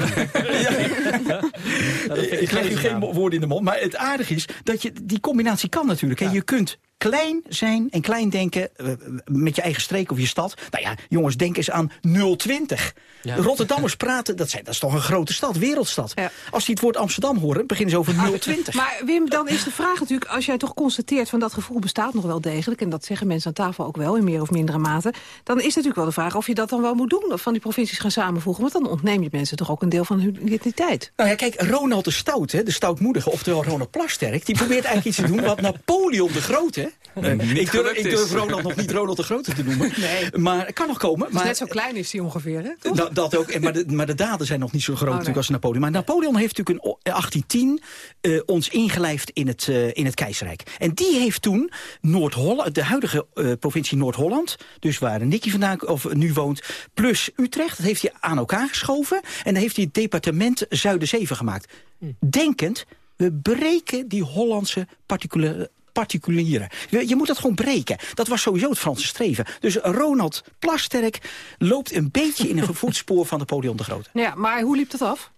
Ik leg u geen woorden in de mond, maar het is dat je die combinatie kan natuurlijk. Ja. Je kunt klein zijn en klein denken uh, met je eigen streek of je stad. Nou ja, jongens, denk eens aan 020. Ja. Rotterdammers praten, dat, zijn, dat is toch een grote stad, wereldstad. Ja. Als die het woord Amsterdam horen, beginnen ze over 020. Maar Wim, dan is de vraag natuurlijk, als jij toch constateert... van dat gevoel bestaat nog wel degelijk... en dat zeggen mensen aan tafel ook wel in meer of mindere mate... dan is natuurlijk wel de vraag of je dat dan wel moet doen... of van die provincies gaan samenvoegen. Want dan ontneem je mensen toch ook een deel van hun identiteit. Nou ja, kijk, Ronald de Stout, hè, de stoutmoedige, oftewel Ronald Plasterk... die probeert eigenlijk iets te doen wat Napoleon de Grote... Uh, ik, durf, ik durf Ronald nog niet Ronald de Grote te noemen. Nee. Maar het kan nog komen. Maar, net zo klein is hij ongeveer, hè? Dat, dat ook. Maar de, maar de daden zijn nog niet zo groot oh, nee. natuurlijk als Napoleon. Maar Napoleon heeft natuurlijk in 1810 uh, ons ingelijfd in het, uh, in het keizerrijk. En die heeft toen Noord-Holland, de huidige uh, provincie Noord-Holland... dus waar Nicky vandaan of nu woont, plus Utrecht... dat heeft hij aan elkaar geschoven. En dan heeft hij het departement Zuiderzeven gemaakt. Hm. Denkend We breken die Hollandse particuliere particulieren. Je, je moet dat gewoon breken. Dat was sowieso het Franse streven. Dus Ronald Plasterk loopt een beetje in een voetspoor van Napoleon de Grote. Ja, maar hoe liep dat af?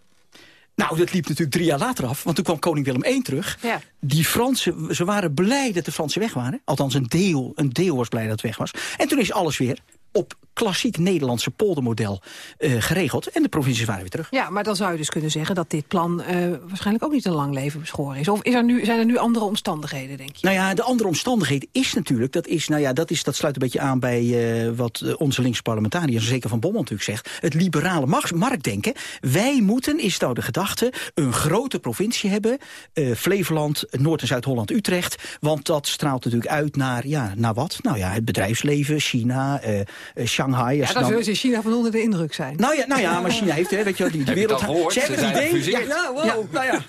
Nou, dat liep natuurlijk drie jaar later af. Want toen kwam koning Willem I terug. Ja. Die Fransen, ze waren blij dat de Fransen weg waren. Althans, een deel, een deel was blij dat het weg was. En toen is alles weer op klassiek Nederlandse poldermodel uh, geregeld. En de provincies waren weer terug. Ja, maar dan zou je dus kunnen zeggen dat dit plan uh, waarschijnlijk ook niet een lang leven beschoren is. Of is er nu, zijn er nu andere omstandigheden, denk je? Nou ja, de andere omstandigheid is natuurlijk, dat, is, nou ja, dat, is, dat sluit een beetje aan bij uh, wat onze linkse parlementariërs, zeker van Bommel natuurlijk zegt, het liberale marktdenken. Wij moeten, is nou de gedachte, een grote provincie hebben, Flevoland, Noord- en Zuid-Holland, Utrecht, want dat straalt natuurlijk uit naar, ja, naar wat? Nou ja, het bedrijfsleven, China, Shanghai, Shanghai. Ja, dan zullen ze in China van onder de indruk zijn. Nou ja, nou ja maar China heeft, hè, weet je wel, die, die wereld... Ze hebben een idee. Ja, ja, wow. Ja, nou ja.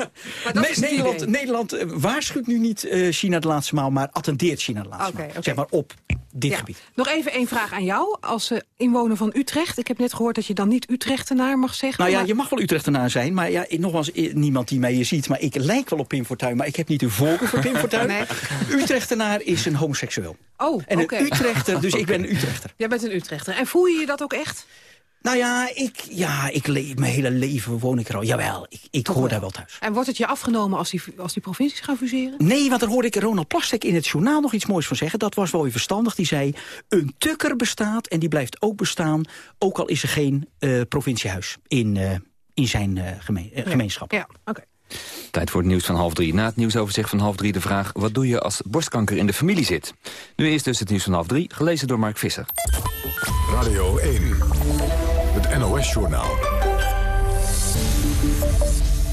Nederland. Nederland uh, waarschuwt nu niet uh, China de laatste maal, maar attendeert China de laatste okay, maal. Okay. Zeg maar op dit ja. gebied. Nog even één vraag aan jou, als uh, inwoner van Utrecht. Ik heb net gehoord dat je dan niet Utrechtenaar mag zeggen. Nou ja, maar... je mag wel Utrechtenaar zijn, maar ja, nogmaals, niemand die mij hier ziet. Maar ik lijk wel op Pim Fortuyn, maar ik heb niet de voorkeur voor Pim Fortuyn. nee. Utrechtenaar is een homoseksueel. Oh, En okay. een Utrechter, dus ik ben een Utrechter. Jij bent een Utrechter. En voel je je dat ook echt? Nou ja, ik, ja, ik mijn hele leven woon ik er al. Jawel, ik, ik hoor wel. daar wel thuis. En wordt het je afgenomen als die, als die provincies gaan fuseren? Nee, want daar hoorde ik Ronald Plastek in het journaal nog iets moois van zeggen. Dat was wel weer verstandig. Die zei, een tukker bestaat en die blijft ook bestaan... ook al is er geen uh, provinciehuis in, uh, in zijn uh, ja. gemeenschap. Ja, oké. Okay. Tijd voor het nieuws van half drie. Na het nieuwsoverzicht van half drie de vraag... wat doe je als borstkanker in de familie zit? Nu eerst dus het nieuws van half drie, gelezen door Mark Visser. Radio 1, het NOS-journaal.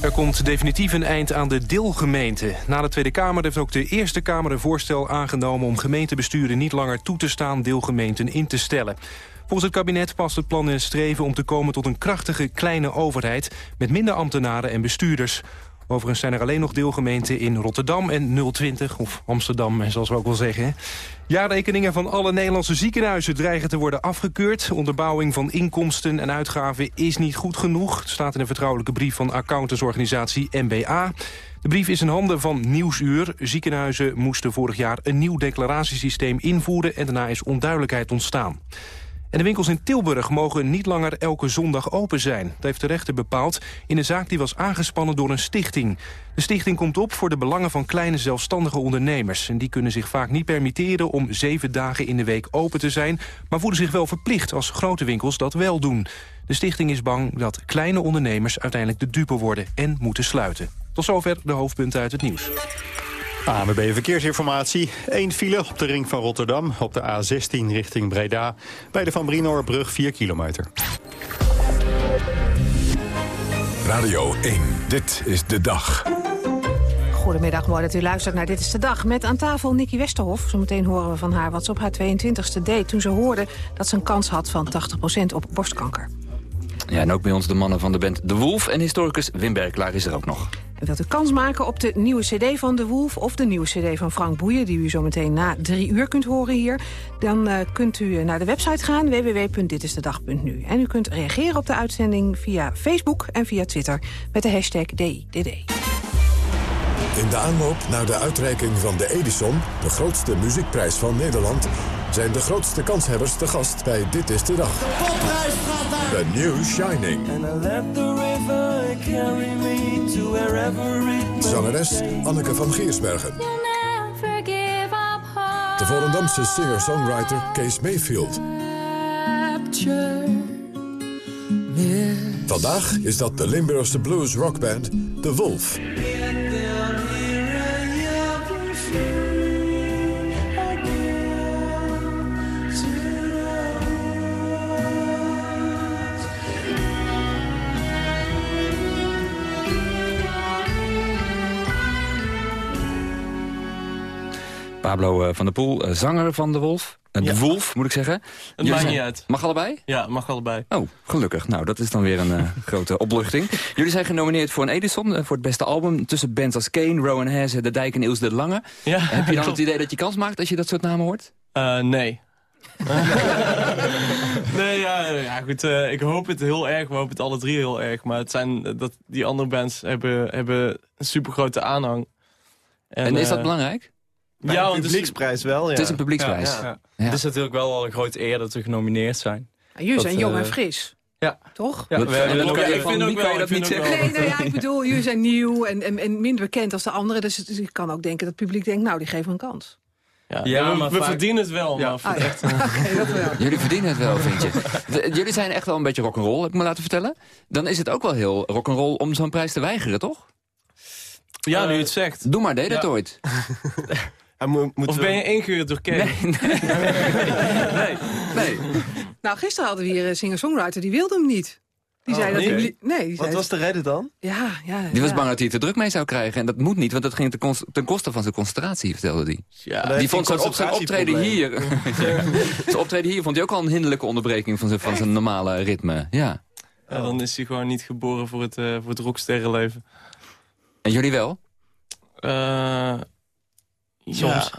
Er komt definitief een eind aan de deelgemeente. Na de Tweede Kamer heeft ook de Eerste Kamer een voorstel aangenomen... om gemeentebesturen niet langer toe te staan deelgemeenten in te stellen. Volgens het kabinet past het plan in streven om te komen tot een krachtige kleine overheid... met minder ambtenaren en bestuurders. Overigens zijn er alleen nog deelgemeenten in Rotterdam en 020, of Amsterdam, zoals we ook wel zeggen. Jaarrekeningen van alle Nederlandse ziekenhuizen dreigen te worden afgekeurd. Onderbouwing van inkomsten en uitgaven is niet goed genoeg. Staat in een vertrouwelijke brief van accountantsorganisatie MBA. De brief is in handen van Nieuwsuur. Ziekenhuizen moesten vorig jaar een nieuw declaratiesysteem invoeren... en daarna is onduidelijkheid ontstaan. En de winkels in Tilburg mogen niet langer elke zondag open zijn. Dat heeft de rechter bepaald in een zaak die was aangespannen door een stichting. De stichting komt op voor de belangen van kleine zelfstandige ondernemers. En die kunnen zich vaak niet permitteren om zeven dagen in de week open te zijn... maar voelen zich wel verplicht als grote winkels dat wel doen. De stichting is bang dat kleine ondernemers uiteindelijk de dupe worden en moeten sluiten. Tot zover de hoofdpunten uit het nieuws. ANWB Verkeersinformatie. Eén file op de ring van Rotterdam, op de A16 richting Breda. Bij de Van Brinoorbrug 4 kilometer. Radio 1, dit is de dag. Goedemiddag, mooi dat u luistert naar Dit is de Dag. Met aan tafel Nicky Westerhof. Zometeen horen we van haar wat ze op haar 22e deed... toen ze hoorde dat ze een kans had van 80% op borstkanker. Ja, en ook bij ons de mannen van de band De Wolf en historicus Wim Berklaar is er ook nog. Wilt u kans maken op de nieuwe cd van De Wolf... of de nieuwe cd van Frank Boeien, die u zometeen na drie uur kunt horen hier... dan uh, kunt u naar de website gaan, www.ditistedag.nu. En u kunt reageren op de uitzending via Facebook en via Twitter... met de hashtag DIDD. In de aanloop naar de uitreiking van de Edison, de grootste muziekprijs van Nederland... zijn de grootste kanshebbers te gast bij Dit is de Dag. The New Shining. Zangeres Anneke van Giersbergen. De Volendamse singer-songwriter Kees Mayfield. Vandaag is dat de Limburgse blues rockband The Wolf. Pablo van der Poel, zanger van De Wolf. De ja. Wolf, moet ik zeggen. Het maakt niet uit. Mag allebei? Ja, mag allebei. Oh, gelukkig. Nou, dat is dan weer een uh, grote opluchting. Jullie zijn genomineerd voor een Edison, uh, voor het beste album... tussen bands als Kane, Rowan Hesse, De Dijk en Ilse de Lange. Ja, Heb je dan het idee dat je kans maakt als je dat soort namen hoort? Uh, nee. nee, ja, ja goed. eh, ik hoop het heel erg. We hopen het alle drie heel erg. Maar het zijn, eh, dat, die andere bands hebben, hebben een supergrote aanhang. En, is dat eh, belangrijk? Bij Ja, een het publieksprijs wel, ja. Het is een publieksprijs. Ja, ja. Ja. Het is natuurlijk wel al een grote eer dat we genomineerd zijn. Ja, jullie Dat, zijn jong eh, en fris. Ja. Toch? Ja, we hebben ook- ik vind ook kan je wel- dat ik niet vind ook zeggen? wel- Nee, nou ja, ik bedoel, jullie zijn nieuw en, en, en minder bekend als de anderen. Dus, het- ik kan ook denken dat het publiek denkt, nou, die geven een kans. Ja, Ja, we, maar we vaak- verdienen het wel, maar Ah, het ja. dat wel. Jullie verdienen het wel, vind je. De- jullie zijn echt wel een beetje rock'n'roll, heb ik me laten vertellen. Dan is het ook wel heel rock'n'roll om zo'n prijs te weigeren, toch? Ja, nu je Eh, het zegt. Doe maar, deed dat Ja. ooit? Mo- Of ben je ingehuurd door Kevin? Nee, nee. Nou, gisteren hadden we hier een singer-songwriter, die wilde hem niet. Die Oh, zei dat nee? Nee, die Wat zei was de reden dan? Ja, ja. Die was bang dat hij te druk mee zou krijgen. En dat moet niet, want dat ging ten, kost- ten koste van zijn concentratie, vertelde hij. Ja, Die vond zijn, zijn optreden hier... zijn optreden hier vond hij ook al een hinderlijke onderbreking van zijn, van zijn normale ritme. Ja. Ja, dan is hij gewoon niet geboren voor het, eh, voor het rocksterrenleven. En jullie wel? Eh Soms.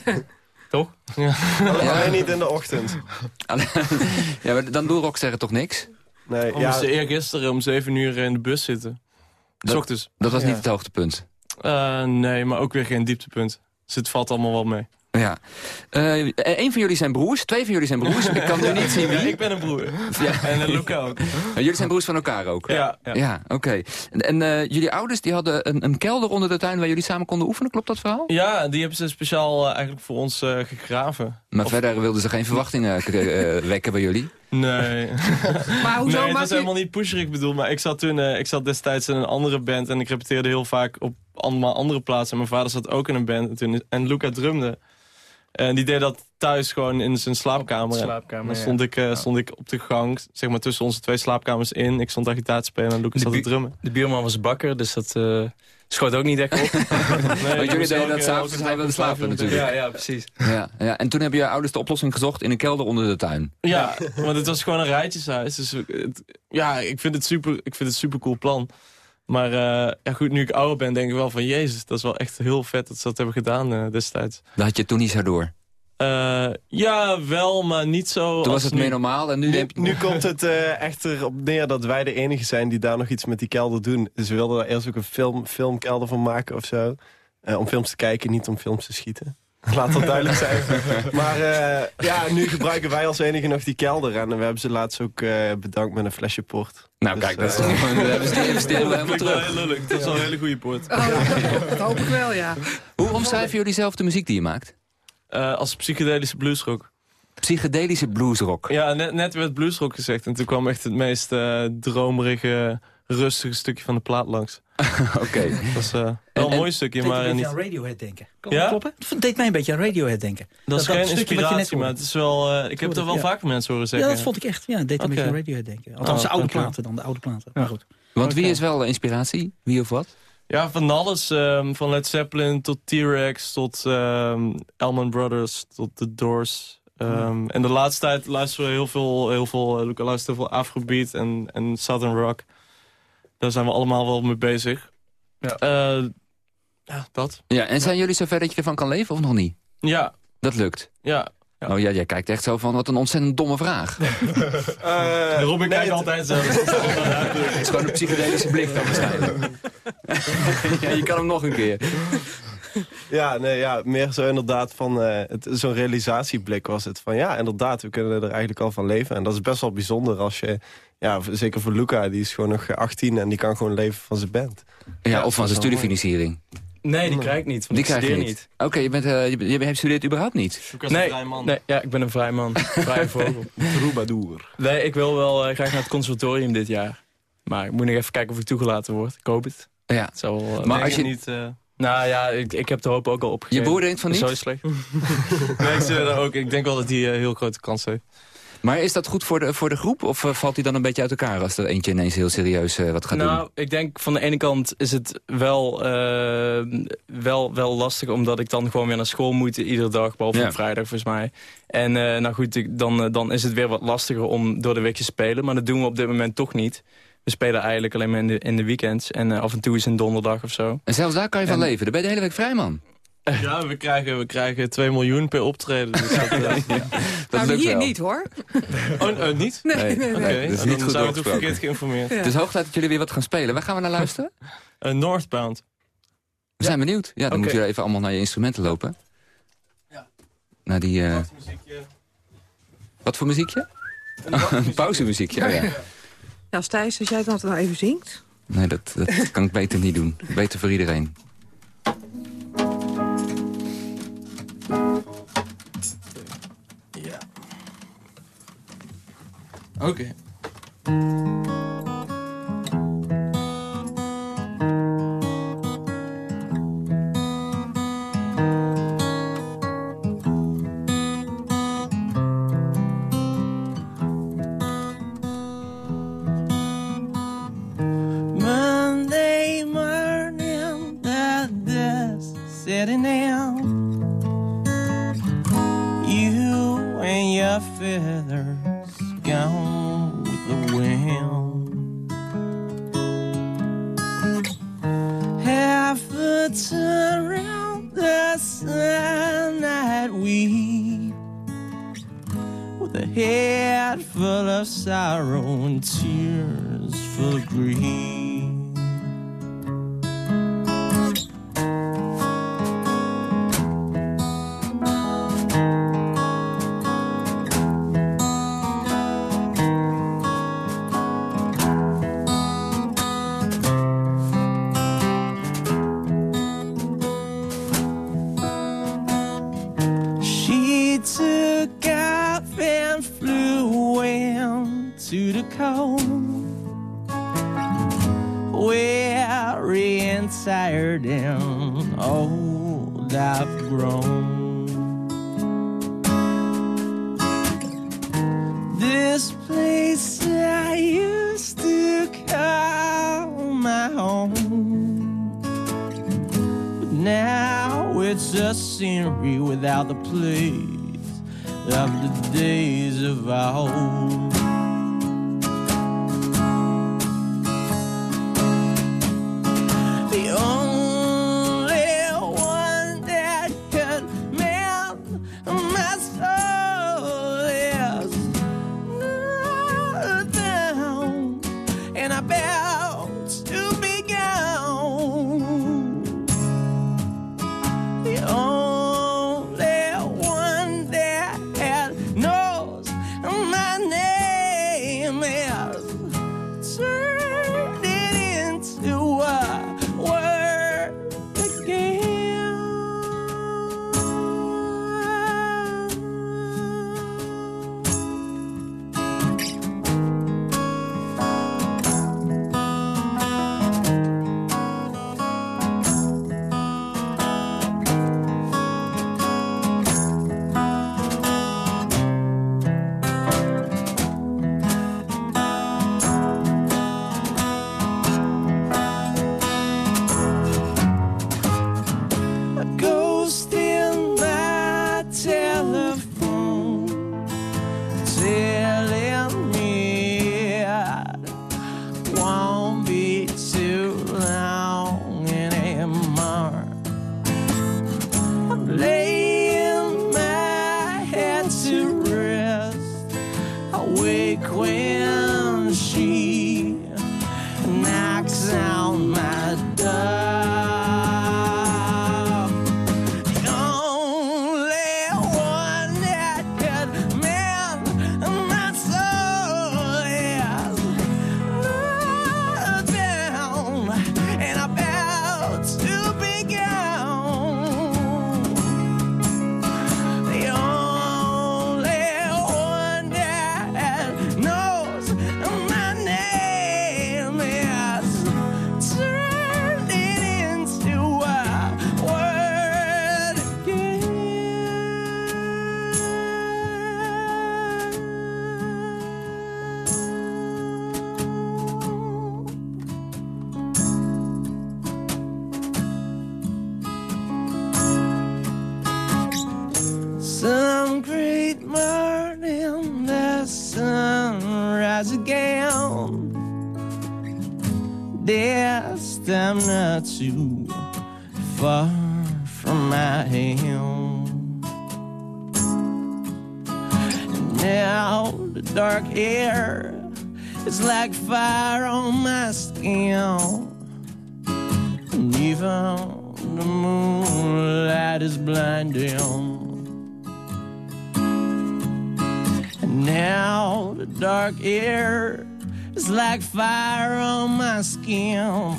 Toch? Ja. Alleen niet in de ochtend. ja, maar dan doe rocksterren toch niks? Nee, Om ja, ze eergisteren om zeven uur in de bus zitten. Dat- S ochtends. Dat was Ja. niet het hoogtepunt. Eh, nee, maar ook weer geen dieptepunt. Dus het valt allemaal wel mee. Ja. Eh een van jullie zijn broers, twee van jullie zijn broers. Ik kan nu niet zien wie. Ja, ik ben een broer. Ja. En een Luca ook. Jullie zijn broers van elkaar ook? Ja, ja. Ja, oké. En, en eh, jullie ouders die hadden een, een kelder onder de tuin waar jullie samen konden oefenen, klopt dat verhaal? Ja, die hebben ze speciaal eh, eigenlijk voor ons gegraven. Maar verder wilden ze geen verwachtingen eh, eh, wekken bij jullie. Nee. Maar hoezo nee, het was u- helemaal niet pusherig bedoeld. Maar ik zat toen, eh, ik zat destijds in een andere band. En ik repeteerde heel vaak op allemaal andere plaatsen. En mijn vader zat ook in een band. En, toen, en Luca drumde. En die deed dat thuis gewoon in zijn slaapkamer. de En slaapkamer, dan ja. stond, ik, eh, stond ik op de gang, zeg maar tussen onze twee slaapkamers in. Ik stond daar gitaar te spelen en Luca De zat te drummen. De buurman was bakker, dus dat eh, schoot ook niet echt op. Nee, jullie deden dat s'avonds elke als hij wilde slapen natuurlijk. ja, ja, precies. Ja, ja. En toen hebben je ouders de oplossing gezocht in een kelder onder de tuin. Ja, want het was gewoon een rijtjeshuis. Dus het, ja, ik vind het super, ik vind het super cool plan. Maar eh, ja, goed, nu ik ouder ben, denk ik wel van... Jezus, dat is wel echt heel vet dat ze dat hebben gedaan eh, destijds. Dat had je toen niet zo door. Eh, ja, wel, maar niet zo Toen was het nu. meer normaal en nu, nu, heb je... nu komt het eh, echt erop neer dat wij de enige zijn die daar nog iets met die kelder doen. Dus we wilden daar eerst ook een film, filmkelder van maken of zo. Eh, om films te kijken, niet om films te schieten. Laat dat duidelijk zijn. maar eh, ja, nu gebruiken wij als enige nog die kelder. En we hebben ze laatst ook eh, bedankt met een flesje port. Nou Dus, kijk, dat is eh, toch gewoon... We hebben ze helemaal terug. heel. Dat is wel een hele goede poort. Oh, dat hoop ik wel, ja. Hoe omschrijven jullie zelf de muziek die je maakt? Eh, als psychedelische bluesrock. Psychedelische bluesrock. Ja, net, net werd bluesrock gezegd. En toen kwam echt het meest eh, dromerige, rustige stukje van de plaat langs. Oké. Dat was eh, wel En- een mooi stukje, deed maar een beetje niet... aan Radiohead denken. Kan Ja? dat kloppen? Het deed mij een beetje aan Radiohead denken. Dat is geen je net inspiratie, maar het is wel... eh, ik heb het er wel Ja. vaker mensen horen Ja, zeggen. dat vond ik echt. Ja, het deed een Oké. beetje aan Radiohead denken. Althans, Oh, de oude platen dan, de oude platen. Maar goed. Want wie is wel inspiratie? Wie of wat? Ja, van alles. ehm, van Led Zeppelin tot T-Rex, tot ehm Allman Brothers, tot The Doors. Ehm, En de laatste tijd luisteren we heel veel, heel veel, Luca luistert heel veel Afrobeat en, en Southern Rock. Daar zijn we allemaal wel mee bezig. Ja. Eh, ja, dat. Ja, en zijn jullie zover dat je ervan kan leven of nog niet? Ja, Dat lukt. ja. Oh ja, jij kijkt echt zo van, wat een ontzettend domme vraag. eh, Robin nee, kijkt altijd zo. Het is gewoon een psychedelische blik dan waarschijnlijk. ja, je kan hem nog een keer. Ja, nee, ja, meer zo inderdaad van eh, zo'n realisatieblik was het. Van ja, inderdaad, we kunnen er eigenlijk al van leven. En dat is best wel bijzonder als je, ja, zeker voor Luca, die is gewoon nog 18 en die kan gewoon leven van zijn band. Ja, of van zijn studiefinanciering. Nee, die krijg ik niet, want Die ik krijg je studeer niet. niet. Oké, je, bent, eh, je, je hebt studeert überhaupt niet. Is een Nee, vrij man. nee, ja, ik ben een vrij man. Vrije vogel. Troubadour. Nee, ik wil wel eh, graag naar het conservatorium dit jaar. Maar ik moet nog even kijken of ik toegelaten word. Ik hoop het. Ja. Het wel, Maar als je- niet... eh, Nou ja, ik, ik heb de hoop ook al Je opgegeven. broer denkt van niet? Zo slecht. nee, ik, zie dat ook. ik denk wel dat hij een heel grote kans heeft. Maar is dat goed voor de, voor de groep? Of eh, valt hij dan een beetje uit elkaar als er eentje ineens heel serieus eh, wat gaat nou, doen? ik denk van de ene kant is het wel, eh, wel, wel lastig... omdat ik dan gewoon weer naar school moet iedere dag. Behalve Ja. op vrijdag volgens mij. En eh, nou goed, dan, eh, dan is het weer wat lastiger om door de week te spelen. Maar dat doen we op dit moment toch niet. We spelen eigenlijk alleen maar in de, in de weekends. En eh, af en toe is een donderdag of zo. En zelfs daar kan je van En- leven. Dan ben je de hele week vrij, man. Ja, we krijgen, we krijgen 2 miljoen per optreden. Dus dat, uh, nou, lukt hier wel. niet hoor. Oh, uh, niet? Nee, nee, nee. Dat dan niet goed zijn we toch doorgesproken. verkeerd geïnformeerd. Het is hoog tijd dat jullie weer wat gaan spelen. Waar gaan we naar luisteren? Uh, Northbound. We zijn benieuwd. Ja, dan Oké. moeten jullie even allemaal naar je instrumenten lopen. Naar die... eh, Wat voor muziekje? Een pauzemuziekje, oh ja. Ja, als Thijs, als jij dat nou even zingt. Nee, dat, dat kan ik beter niet doen. Beter voor iedereen. Ja. Oké. Full of sorrow and tears full of grief. Tired and old I've grown. This place I used to call my home. But now it's a scenery without the place of the days of old. Moonlight is blinding. And now the dark air is like fire on my skin.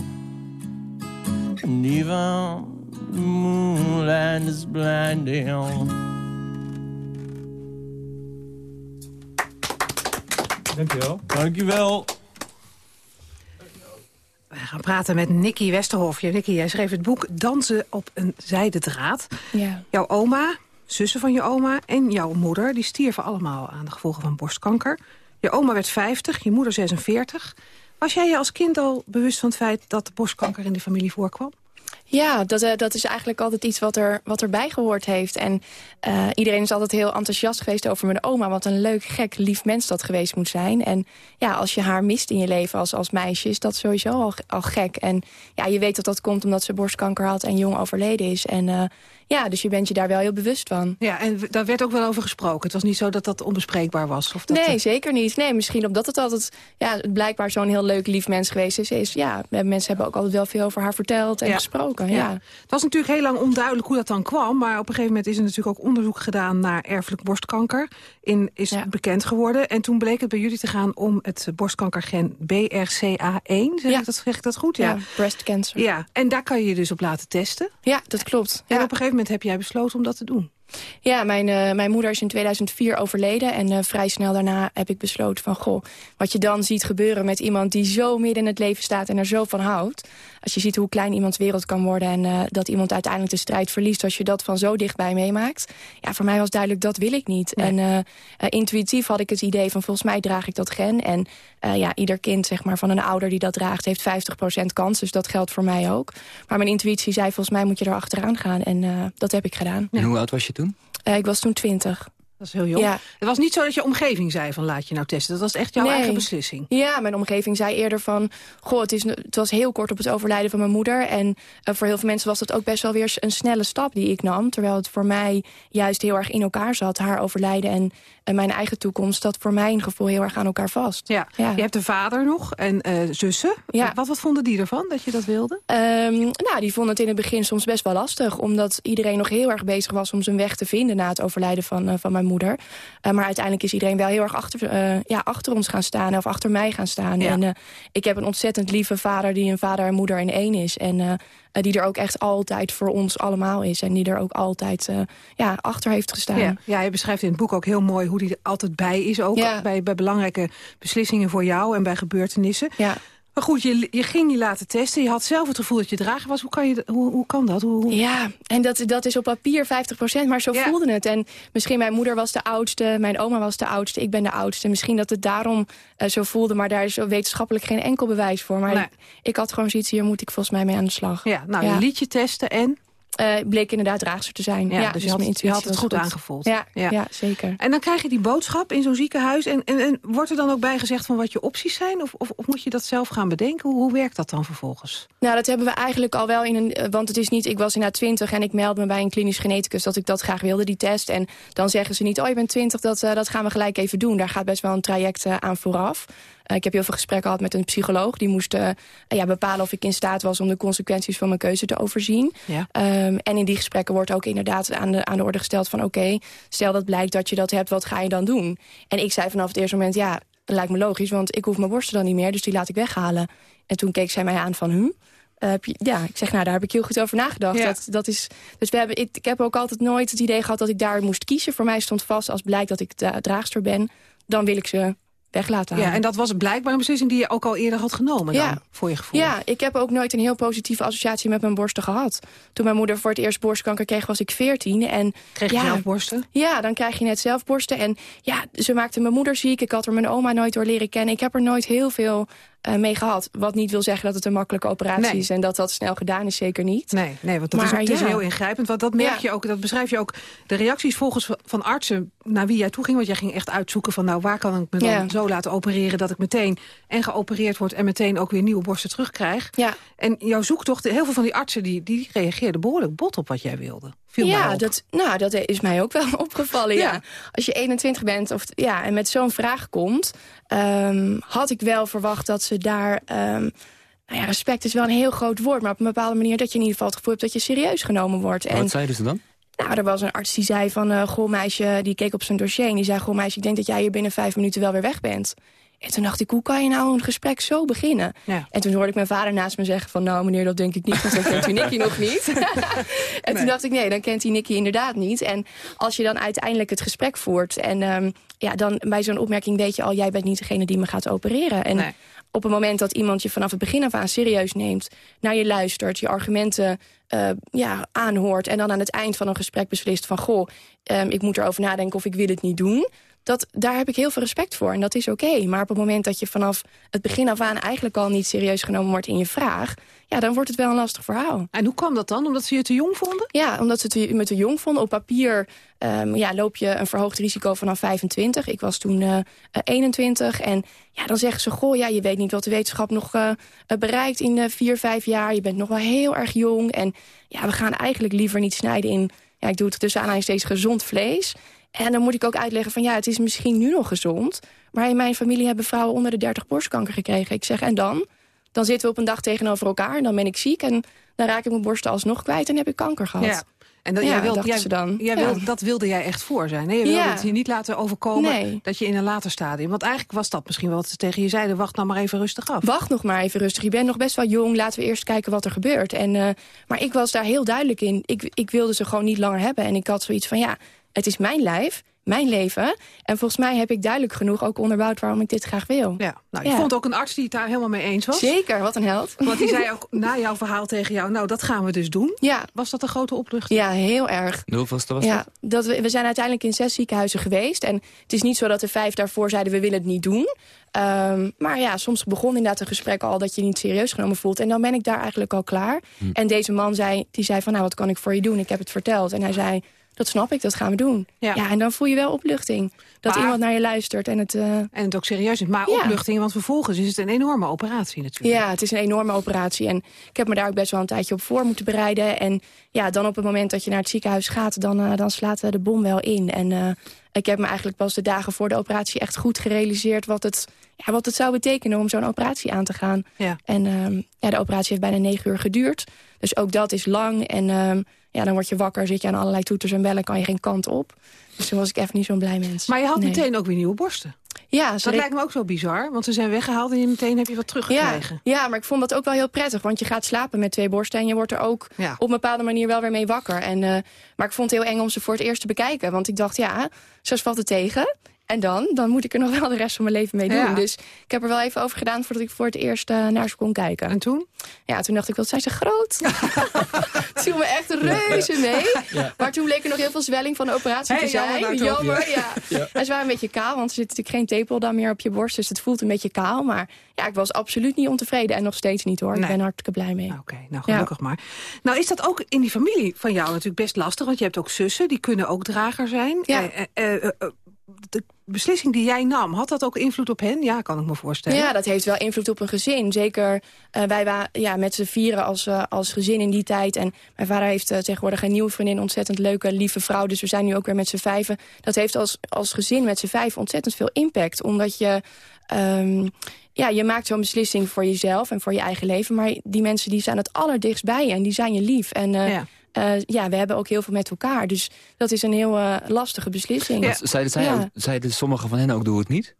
And even the moonlight is blinding. Dankjewel. Dankjewel. We gaan praten met Nicky Westerhofje. Nicky, jij schreef het boek Dansen op een zijden draad. Ja. Jouw oma, zussen van je oma en jouw moeder... die stierven allemaal aan de gevolgen van borstkanker. Je oma werd 50, je moeder 46. Was jij je als kind al bewust van het feit dat borstkanker in de familie voorkwam? Ja, dat, eh, dat is eigenlijk altijd iets wat, er, wat erbij gehoord heeft. En eh, iedereen is altijd heel enthousiast geweest over mijn oma. Wat een leuk, gek, lief mens dat geweest moet zijn. En ja, als je haar mist in je leven als, als meisje... is dat sowieso al, al gek. En ja, je weet dat dat komt omdat ze borstkanker had en jong overleden is. En eh, ja, dus je bent je daar wel heel bewust van. Ja, en daar werd ook wel over gesproken. Het was niet zo dat dat onbespreekbaar was. Of dat nee, zeker niet. Nee, misschien omdat het altijd ja, blijkbaar zo'n heel leuk, lief mens geweest is. is ja, mensen hebben ook altijd wel veel over haar verteld en Ja. gesproken. Ja. Het was natuurlijk heel lang onduidelijk hoe dat dan kwam. Maar op een gegeven moment is er natuurlijk ook onderzoek gedaan... naar erfelijk borstkanker. In, is bekend geworden. En toen bleek het bij jullie te gaan om het borstkankergen BRCA1. Zeg, Ja. ik, dat, zeg ik dat goed? Ja, breast cancer. Ja, en daar kan je je dus op laten testen. Ja, dat klopt. En op een gegeven moment heb jij besloten om dat te doen. Ja, mijn, eh, mijn moeder is in 2004 overleden. En eh, vrij snel daarna heb ik besloten van... goh, wat je dan ziet gebeuren met iemand die zo midden in het leven staat... en er zo van houdt. Als je ziet hoe klein iemands wereld kan worden... en eh, dat iemand uiteindelijk de strijd verliest... als je dat van zo dichtbij meemaakt. Ja, voor mij was duidelijk, dat wil ik niet. En intuïtief had ik het idee van... volgens mij draag ik dat gen. En eh, ja, ieder kind zeg maar, van een ouder die dat draagt... heeft 50% kans, dus dat geldt voor mij ook. Maar mijn intuïtie zei, volgens mij moet je er achteraan gaan. En eh, dat heb ik gedaan. En hoe oud was je toen? Eh, ik was toen 20. Dat is heel jong. Ja. Het was niet zo dat je omgeving zei van laat je nou testen. Dat was echt jouw Nee. eigen beslissing. Ja, mijn omgeving zei eerder van... goh, het, is, het was heel kort op het overlijden van mijn moeder. En eh, voor heel veel mensen was dat ook best wel weer een snelle stap die ik nam. Terwijl het voor mij juist heel erg in elkaar zat. Haar overlijden en, en mijn eigen toekomst. Dat voor mijn gevoel heel erg aan elkaar vast. Ja. Ja. Je hebt een vader nog en eh, zussen. Ja. Wat, wat vonden die ervan dat je dat wilde? Ehm, nou, die vonden het in het begin soms best wel lastig. Omdat iedereen nog heel erg bezig was om zijn weg te vinden... na het overlijden van, eh, van mijn moeder. Eh, maar uiteindelijk is iedereen wel heel erg achter, eh, ja, achter ons gaan staan. Of achter mij gaan staan. Ja. En eh, ik heb een ontzettend lieve vader die een vader en moeder in één is. En die er ook echt altijd voor ons allemaal is. En die er ook altijd ja, achter heeft gestaan. Ja. ja, je beschrijft in het boek ook heel mooi hoe die er altijd bij is. Ook Ja. bij, bij belangrijke beslissingen voor jou en bij gebeurtenissen. Ja. Maar goed, je, je ging je laten testen. Je had zelf het gevoel dat je drager was. Hoe kan, je, hoe, hoe kan dat? Hoe, hoe- Ja, en dat, dat is op papier 50%, maar zo Ja. voelde het. En misschien mijn moeder was de oudste, mijn oma was de oudste, ik ben de oudste. Misschien dat het daarom eh, zo voelde, maar daar is wetenschappelijk geen enkel bewijs voor. Maar Nee. ik, ik had gewoon zoiets, hier moet ik volgens mij mee aan de slag. Ja, nou, je liet je testen en... Eh, bleek inderdaad draagster te zijn. Ja, Ja, dus je had, je het goed, aangevoeld. Ja, ja. zeker. En dan krijg je die boodschap in zo'n ziekenhuis. En, en, en wordt er dan ook bij gezegd van wat je opties zijn? Of, of, of moet je dat zelf gaan bedenken? Hoe, hoe werkt dat dan vervolgens? Nou, dat hebben we eigenlijk al wel in een... eh, Want het is niet, ik was inderdaad 20 en ik meldde me bij een klinisch geneticus... dat ik dat graag wilde, die test. En dan zeggen ze niet, oh, je bent 20, dat, eh, dat gaan we gelijk even doen. Daar gaat best wel een traject aan vooraf. Eh, ik heb heel veel gesprekken gehad met een psycholoog. Die moest eh, ja, bepalen of ik in staat was om de consequenties van mijn keuze te overzien. Ja. Ehm, en in die gesprekken wordt ook inderdaad aan de, aan de orde gesteld van... oké, stel dat blijkt dat je dat hebt, wat ga je dan doen? En ik zei vanaf het eerste moment, ja, dat lijkt me logisch... want ik hoef mijn borsten dan niet meer, dus die laat ik weghalen. En toen keek zij mij aan van, hm? Eh, ja, ik zeg, nou, daar heb ik heel goed over nagedacht. Ja. Dat, dat is, dus we hebben, ik, ik heb ook altijd nooit het idee gehad dat ik daar moest kiezen. Voor mij stond vast, als blijkt dat ik de draagster ben... dan wil ik ze weg laten halen. Ja, en dat was blijkbaar een beslissing die je ook al eerder had genomen dan, voor je gevoel. Ja, ik heb ook nooit een heel positieve associatie met mijn borsten gehad. Toen mijn moeder voor het eerst borstkanker kreeg, was ik 14. En Kreeg je zelf borsten? Ja, dan krijg je net zelf borsten. En ja, ze maakte mijn moeder ziek. Ik had er mijn oma nooit door leren kennen. Ik heb er nooit heel veel eh, mee gehad. Wat niet wil zeggen dat het een makkelijke operatie Nee. is... en dat dat snel gedaan is, zeker niet. Nee, nee want dat is, het is heel ingrijpend. Want dat merk Ja. je ook, dat beschrijf je ook. De reacties volgens van- artsen naar wie jij toe ging. Want jij ging echt uitzoeken van nou waar kan ik me dan zo laten opereren... dat ik meteen en geopereerd word en meteen ook weer nieuwe borsten terugkrijg. Ja. En jouw zoektocht, heel veel van die artsen die, die reageerden behoorlijk bot op wat jij wilde. Viel ja, dat, nou, dat is mij ook wel opgevallen. Ja. Ja. Als je 21 bent of, ja, en met zo'n vraag komt... ehm, had ik wel verwacht dat ze daar... ehm, nou ja, respect is wel een heel groot woord... maar op een bepaalde manier dat je in ieder geval het gevoel hebt... dat je serieus genomen wordt. Wat zeiden ze dan? Nou, er was een arts die zei van... eh goh, meisje, die keek op zijn dossier en die zei... goh, meisje, ik denk dat jij hier binnen vijf minuten wel weer weg bent. En toen dacht ik, hoe kan je nou een gesprek zo beginnen? Ja. En toen hoorde ik mijn vader naast me zeggen van... nou, meneer, dat denk ik niet, want dan kent u Nicky nog niet. en toen dacht ik, nee, dan kent hij Nicky inderdaad niet. En als je dan uiteindelijk het gesprek voert... en ehm, ja, dan bij zo'n opmerking weet je al... jij bent niet degene die me gaat opereren. En Nee. op het moment dat iemand je vanaf het begin af aan serieus neemt... naar je luistert, je argumenten eh, ja, aanhoort... en dan aan het eind van een gesprek beslist van... goh, ehm, ik moet erover nadenken of ik wil het niet doen... Dat, daar heb ik heel veel respect voor en dat is oké. Maar op het moment dat je vanaf het begin af aan... eigenlijk al niet serieus genomen wordt in je vraag... ja, dan wordt het wel een lastig verhaal. En hoe kwam dat dan? Omdat ze je te jong vonden? Ja, omdat ze het me te jong vonden. Op papier ehm, ja, loop je een verhoogd risico vanaf 25. Ik was toen eh, eh, 21. En ja, dan zeggen ze, goh, ja, je weet niet wat de wetenschap nog eh, eh, bereikt in eh, vier, vijf jaar. Je bent nog wel heel erg jong. En ja, we gaan eigenlijk liever niet snijden in... ja, ik doe het tussen aanhalingstekens gezond vlees... En dan moet ik ook uitleggen van ja, het is misschien nu nog gezond... maar in mijn familie hebben vrouwen onder de 30 borstkanker gekregen. Ik zeg, en dan? Dan zitten we op een dag tegenover elkaar en dan ben ik ziek... en dan raak ik mijn borsten alsnog kwijt en heb ik kanker gehad. Ja. En dat, Ja, jij wilde, dachten jij, ze dan. Jij Ja. dat wilde jij echt voor zijn. Nee, je wilde Ja. het je niet laten overkomen Nee. dat je in een later stadium... Want eigenlijk was dat misschien wel wat ze tegen je zeiden. Wacht nou maar even rustig af. Wacht nog maar even rustig. Je bent nog best wel jong. Laten we eerst kijken wat er gebeurt. En, eh, maar ik was daar heel duidelijk in. Ik, ik wilde ze gewoon niet langer hebben. En ik had zoiets van, ja, het is mijn lijf, mijn leven. En volgens mij heb ik duidelijk genoeg ook onderbouwd waarom ik dit graag wil. Ja, nou, je Ja. vond ook een arts die het daar helemaal mee eens was. Zeker, wat een held. Want die zei ook na jouw verhaal tegen jou... nou, dat gaan we dus doen. Ja. Was dat een grote opluchting? Ja, heel erg. De hoeveelste was ja, dat? dat we, we zijn uiteindelijk in zes ziekenhuizen geweest. En het is niet zo dat de vijf daarvoor zeiden... we willen het niet doen. Ehm, maar ja, soms begon inderdaad een gesprek al... dat je niet serieus genomen voelt. En dan ben ik daar eigenlijk al klaar. Hm. En deze man zei, die zei van... nou, wat kan ik voor je doen? Ik heb het verteld. En hij zei, dat snap ik, dat gaan we doen. Ja. en dan voel je wel opluchting. Dat Maar- iemand naar je luistert en het... eh, En het ook serieus is. Maar Ja. opluchting, want vervolgens is het een enorme operatie natuurlijk. Ja, het is een enorme operatie. En ik heb me daar ook best wel een tijdje op voor moeten bereiden. En ja, dan op het moment dat je naar het ziekenhuis gaat... dan, eh, dan slaat eh, de bom wel in. En ik heb me eigenlijk pas de dagen voor de operatie... echt goed gerealiseerd wat het, ja, wat het zou betekenen... om zo'n operatie aan te gaan. Ja. En ehm, ja, de operatie heeft bijna negen uur geduurd. Dus ook dat is lang. En ehm, ja, dan word je wakker, zit je aan allerlei toeters en bellen... kan je geen kant op. Dus toen was ik even niet zo'n blij mens. Maar je had Nee. meteen ook weer nieuwe borsten. Ja, Dat lijkt me ook zo bizar, want ze zijn weggehaald... en je meteen heb je wat teruggekregen. ja, maar ik vond dat ook wel heel prettig. Want je gaat slapen met twee borsten en je wordt er ook Ja. op een bepaalde manier wel weer mee wakker. En, eh, maar ik vond het heel eng om ze voor het eerst te bekijken. Want ik dacht, ja, zo valt het tegen. En dan? Dan moet ik er nog wel de rest van mijn leven mee doen. Ja. Dus ik heb er wel even over gedaan voordat ik voor het eerst eh, naar ze kon kijken. En toen? Ja, toen dacht ik, wat zijn ze groot. Het viel me echt reuze mee. Maar toen bleek er nog heel veel zwelling van de operatie Hey, te zijn. jammer nou toch. Jammer, ja. En ze waren een beetje kaal, want er zit natuurlijk geen tepel dan meer op je borst. Dus het voelt een beetje kaal. Maar ja, ik was absoluut niet ontevreden. En nog steeds niet hoor. Ik ben hartstikke blij mee. Oké, nou gelukkig maar. Nou is dat ook in die familie van jou natuurlijk best lastig. Want je hebt ook zussen, die kunnen ook drager zijn. Ja. Eh, eh, de beslissing die jij nam, had dat ook invloed op hen? Ja, kan ik me voorstellen. Ja, dat heeft wel invloed op een gezin. Zeker, eh, wij waren ja, met z'n vieren als, eh, als gezin in die tijd. En mijn vader heeft eh, tegenwoordig een nieuwe vriendin, ontzettend leuke, lieve vrouw. Dus we zijn nu ook weer met z'n vijven. Dat heeft als, als gezin met z'n vijven ontzettend veel impact. Omdat je... ehm, ja, je maakt zo'n beslissing voor jezelf en voor je eigen leven. Maar die mensen die zijn het allerdichtst bij je en die zijn je lief. En Ja. Eh, ja, we hebben ook heel veel met elkaar. Dus dat is een heel eh, lastige beslissing. Want Zeiden, zij Ja. zeiden sommigen van hen ook, doe het niet?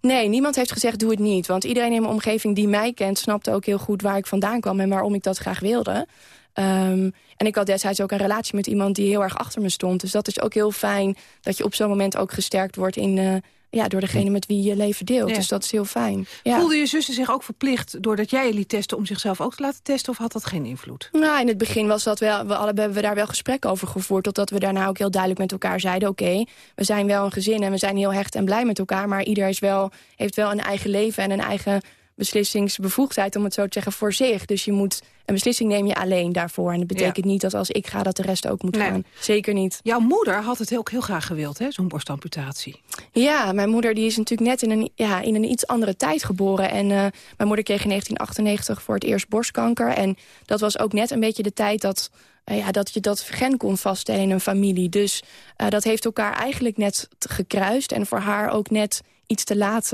Nee, niemand heeft gezegd doe het niet. Want iedereen in mijn omgeving die mij kent... snapte ook heel goed waar ik vandaan kwam en waarom ik dat graag wilde. Ehm, en ik had destijds ook een relatie met iemand die heel erg achter me stond. Dus dat is ook heel fijn dat je op zo'n moment ook gesterkt wordt... In, eh, ja, door degene met wie je je leven deelt. Ja. Dus dat is heel fijn. Ja. Voelde je zussen zich ook verplicht doordat jij je liet testen... om zichzelf ook te laten testen, of had dat geen invloed? Nou, in het begin was dat wel, we allebei hebben we daar wel gesprekken over gevoerd. Totdat we daarna ook heel duidelijk met elkaar zeiden: oké, we zijn wel een gezin en we zijn heel hecht en blij met elkaar. Maar ieder is wel, heeft wel een eigen leven en een eigen beslissingsbevoegdheid, om het zo te zeggen, voor zich. Dus je moet een beslissing neem je alleen daarvoor. En dat betekent niet dat als ik ga, dat de rest ook moet gaan. Zeker niet. Jouw moeder had het ook heel graag gewild, hè, zo'n borstamputatie. Ja, mijn moeder die is natuurlijk net in een, ja, in een iets andere tijd geboren. En uh, mijn moeder kreeg in 1998 voor het eerst borstkanker. En dat was ook net een beetje de tijd dat... Uh, ja, dat je dat gen kon vaststellen in een familie. Dus uh, dat heeft elkaar eigenlijk net gekruist. En voor haar ook net iets te laat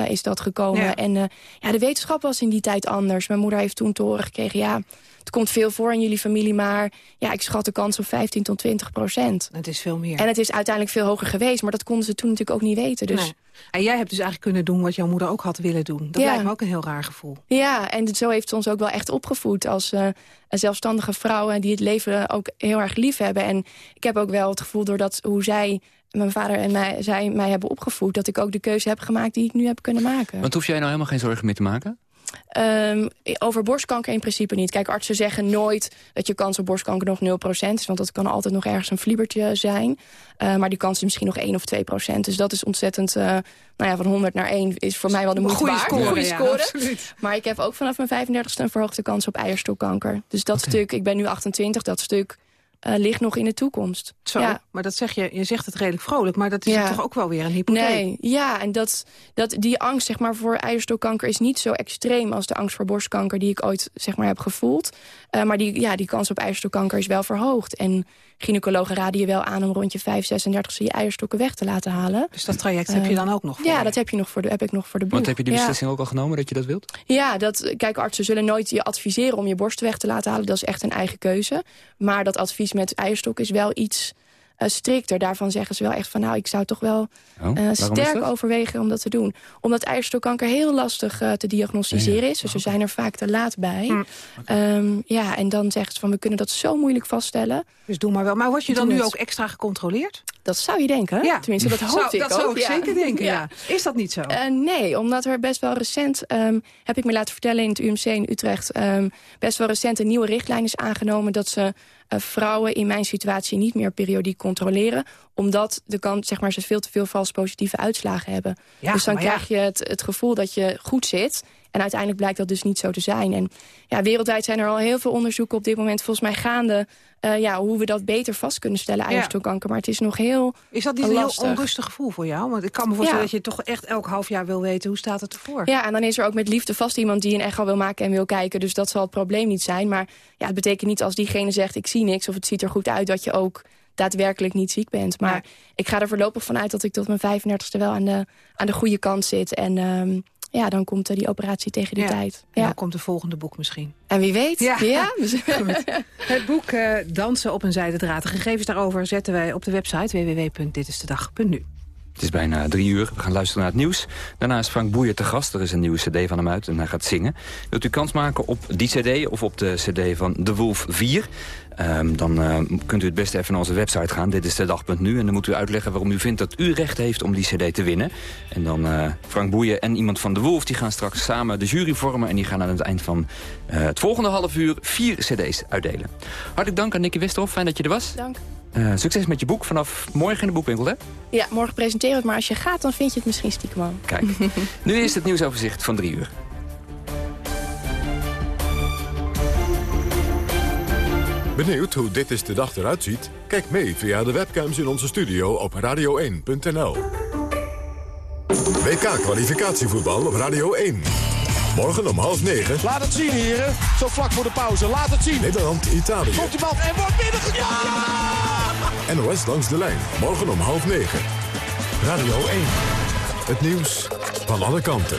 uh, is dat gekomen. Ja. En uh, ja, de wetenschap was in die tijd anders. Mijn moeder heeft toen te horen gekregen... ja, het komt veel voor in jullie familie... maar ja, ik schat de kans op 15 tot 20 procent. Het is veel meer. En het is uiteindelijk veel hoger geweest... maar dat konden ze toen natuurlijk ook niet weten. Dus... Nee. En jij hebt dus eigenlijk kunnen doen wat jouw moeder ook had willen doen. Dat Ja. lijkt me ook een heel raar gevoel. Ja, en zo heeft ze ons ook wel echt opgevoed als uh, zelfstandige vrouwen... die het leven ook heel erg lief hebben. En ik heb ook wel het gevoel doordat hoe zij mijn vader en mij, zij mij hebben opgevoed... dat ik ook de keuze heb gemaakt die ik nu heb kunnen maken. Want hoef jij nou helemaal geen zorgen meer te maken? Um, over borstkanker in principe niet. Kijk, artsen zeggen nooit dat je kans op borstkanker nog 0% is. Want dat kan altijd nog ergens een fliebertje zijn. Uh, maar die kans is misschien nog 1 of 2%. Dus dat is ontzettend... Uh, nou ja, van 100 naar 1 is voor mij wel de moeite Goeie waard. score, Goeie ja, score. absoluut. Maar ik heb ook vanaf mijn 35ste een verhoogde kans op eierstokkanker. Dus dat stuk, ik ben nu 28, dat stuk... Uh, ligt nog in de toekomst. Zo, ja. maar dat zeg je, je zegt het redelijk vrolijk, maar dat is Ja. toch ook wel weer een hypotheek? Nee, ja, en dat, dat, die angst zeg maar, voor eierstokkanker is niet zo extreem... als de angst voor borstkanker die ik ooit zeg maar, heb gevoeld. Uh, maar die, ja, die kans op eierstokkanker is wel verhoogd. En gynaecologen raden je wel aan om rond je 5, 36 je eierstokken weg te laten halen. Dus dat traject heb je dan ook nog voor Ja, je? dat heb, je nog voor de, heb ik nog voor de boeg. Want heb je die Ja. beslissing ook al genomen dat je dat wilt? Ja, dat, kijk, artsen zullen nooit je adviseren om je borst weg te laten halen. Dat is echt een eigen keuze. Maar dat advies met eierstok is wel iets uh, strikter. Daarvan zeggen ze wel echt van, nou, ik zou toch wel Oh, uh, is sterk overwegen om dat te doen. Omdat eierstokkanker heel lastig uh, te diagnosticeren is. Dus we zijn er vaak te laat bij. Hm. Um, ja, en dan zeggen ze van, we kunnen dat zo moeilijk vaststellen. Dus doe maar wel. Maar word je dan Doe nu het. ook extra gecontroleerd? Dat zou je denken. Ja. Tenminste, dat hoop ik dat ook. zou ik ja. zeker denken, ja. Is dat niet zo? Uh, nee, omdat er best wel recent, um, heb ik me laten vertellen in het UMC in Utrecht... Um, best wel recent een nieuwe richtlijn is aangenomen... dat ze uh, vrouwen in mijn situatie niet meer periodiek controleren... omdat de kans, zeg maar, ze veel te veel vals positieve uitslagen hebben. Ja, dus dan ja. krijg je het, het gevoel dat je goed zit... En uiteindelijk blijkt dat dus niet zo te zijn. En ja, wereldwijd zijn er al heel veel onderzoeken op dit moment volgens mij gaande... Uh, ja, hoe we dat beter vast kunnen stellen, eierstokkanker. Maar het is nog heel Is dat niet een heel onrustig gevoel voor jou? Want ik kan me voorstellen Ja. dat je toch echt elk half jaar wil weten... hoe staat het ervoor? Ja, en dan is er ook met liefde vast iemand die een echo wil maken en wil kijken. Dus dat zal het probleem niet zijn. Maar ja, het betekent niet als diegene zegt ik zie niks... of het ziet er goed uit dat je ook daadwerkelijk niet ziek bent. Maar ik ga er voorlopig vanuit dat ik tot mijn 35ste wel aan de, aan de goede kant zit. En um, ja, dan komt uh, die operatie tegen die Ja. tijd. En Ja. dan komt de volgende boek misschien. En wie weet. Ja. ja? Goed. Het boek uh, Dansen op een zijdendraad. De gegevens daarover zetten wij op de website www.ditistedag.nu. Het is bijna drie uur. We gaan luisteren naar het nieuws. Daarna is Frank Boeien te gast. Er is een nieuwe cd van hem uit en hij gaat zingen. Wilt u kans maken op die cd of op de cd van De Wolf 4? Um, dan uh, kunt u het beste even naar onze website gaan. Dit is de dag.nu. En dan moet u uitleggen waarom u vindt dat u recht heeft om die cd te winnen. En dan uh, Frank Boeien en iemand van De Wolf... die gaan straks samen de jury vormen. En die gaan aan het eind van uh, het volgende half uur vier cd's uitdelen. Hartelijk dank aan Nicky Westerhof. Fijn dat je er was. Dank. Succes met je boek vanaf morgen in de boekwinkel, hè? Ja, morgen presenteren we het. Maar als je gaat, dan vind je het misschien stiekem al. Kijk, nu is het nieuwsoverzicht van drie uur. Benieuwd hoe dit is de dag eruit ziet? Kijk mee via de webcams in onze studio op radio1.nl. WK-kwalificatievoetbal op Radio 1. Morgen om half negen. Laat het zien, heren. Zo vlak voor de pauze. Laat het zien. Nederland-Italië. Komt die bal en wordt binnengekomen. Ja! NOS langs de lijn. Morgen om half negen. Radio 1. Het nieuws van alle kanten.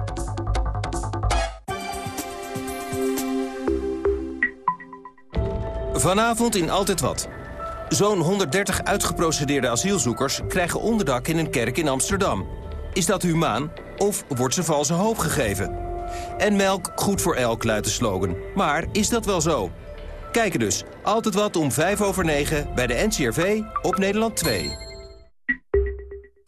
Vanavond in Altijd Wat. Zo'n 130 uitgeprocedeerde asielzoekers krijgen onderdak in een kerk in Amsterdam. Is dat humaan? Of wordt ze valse hoop gegeven? En melk goed voor elk, luidt de slogan. Maar is dat wel zo? Kijken dus. Altijd wat om 5 over 9 bij de NCRV op Nederland 2.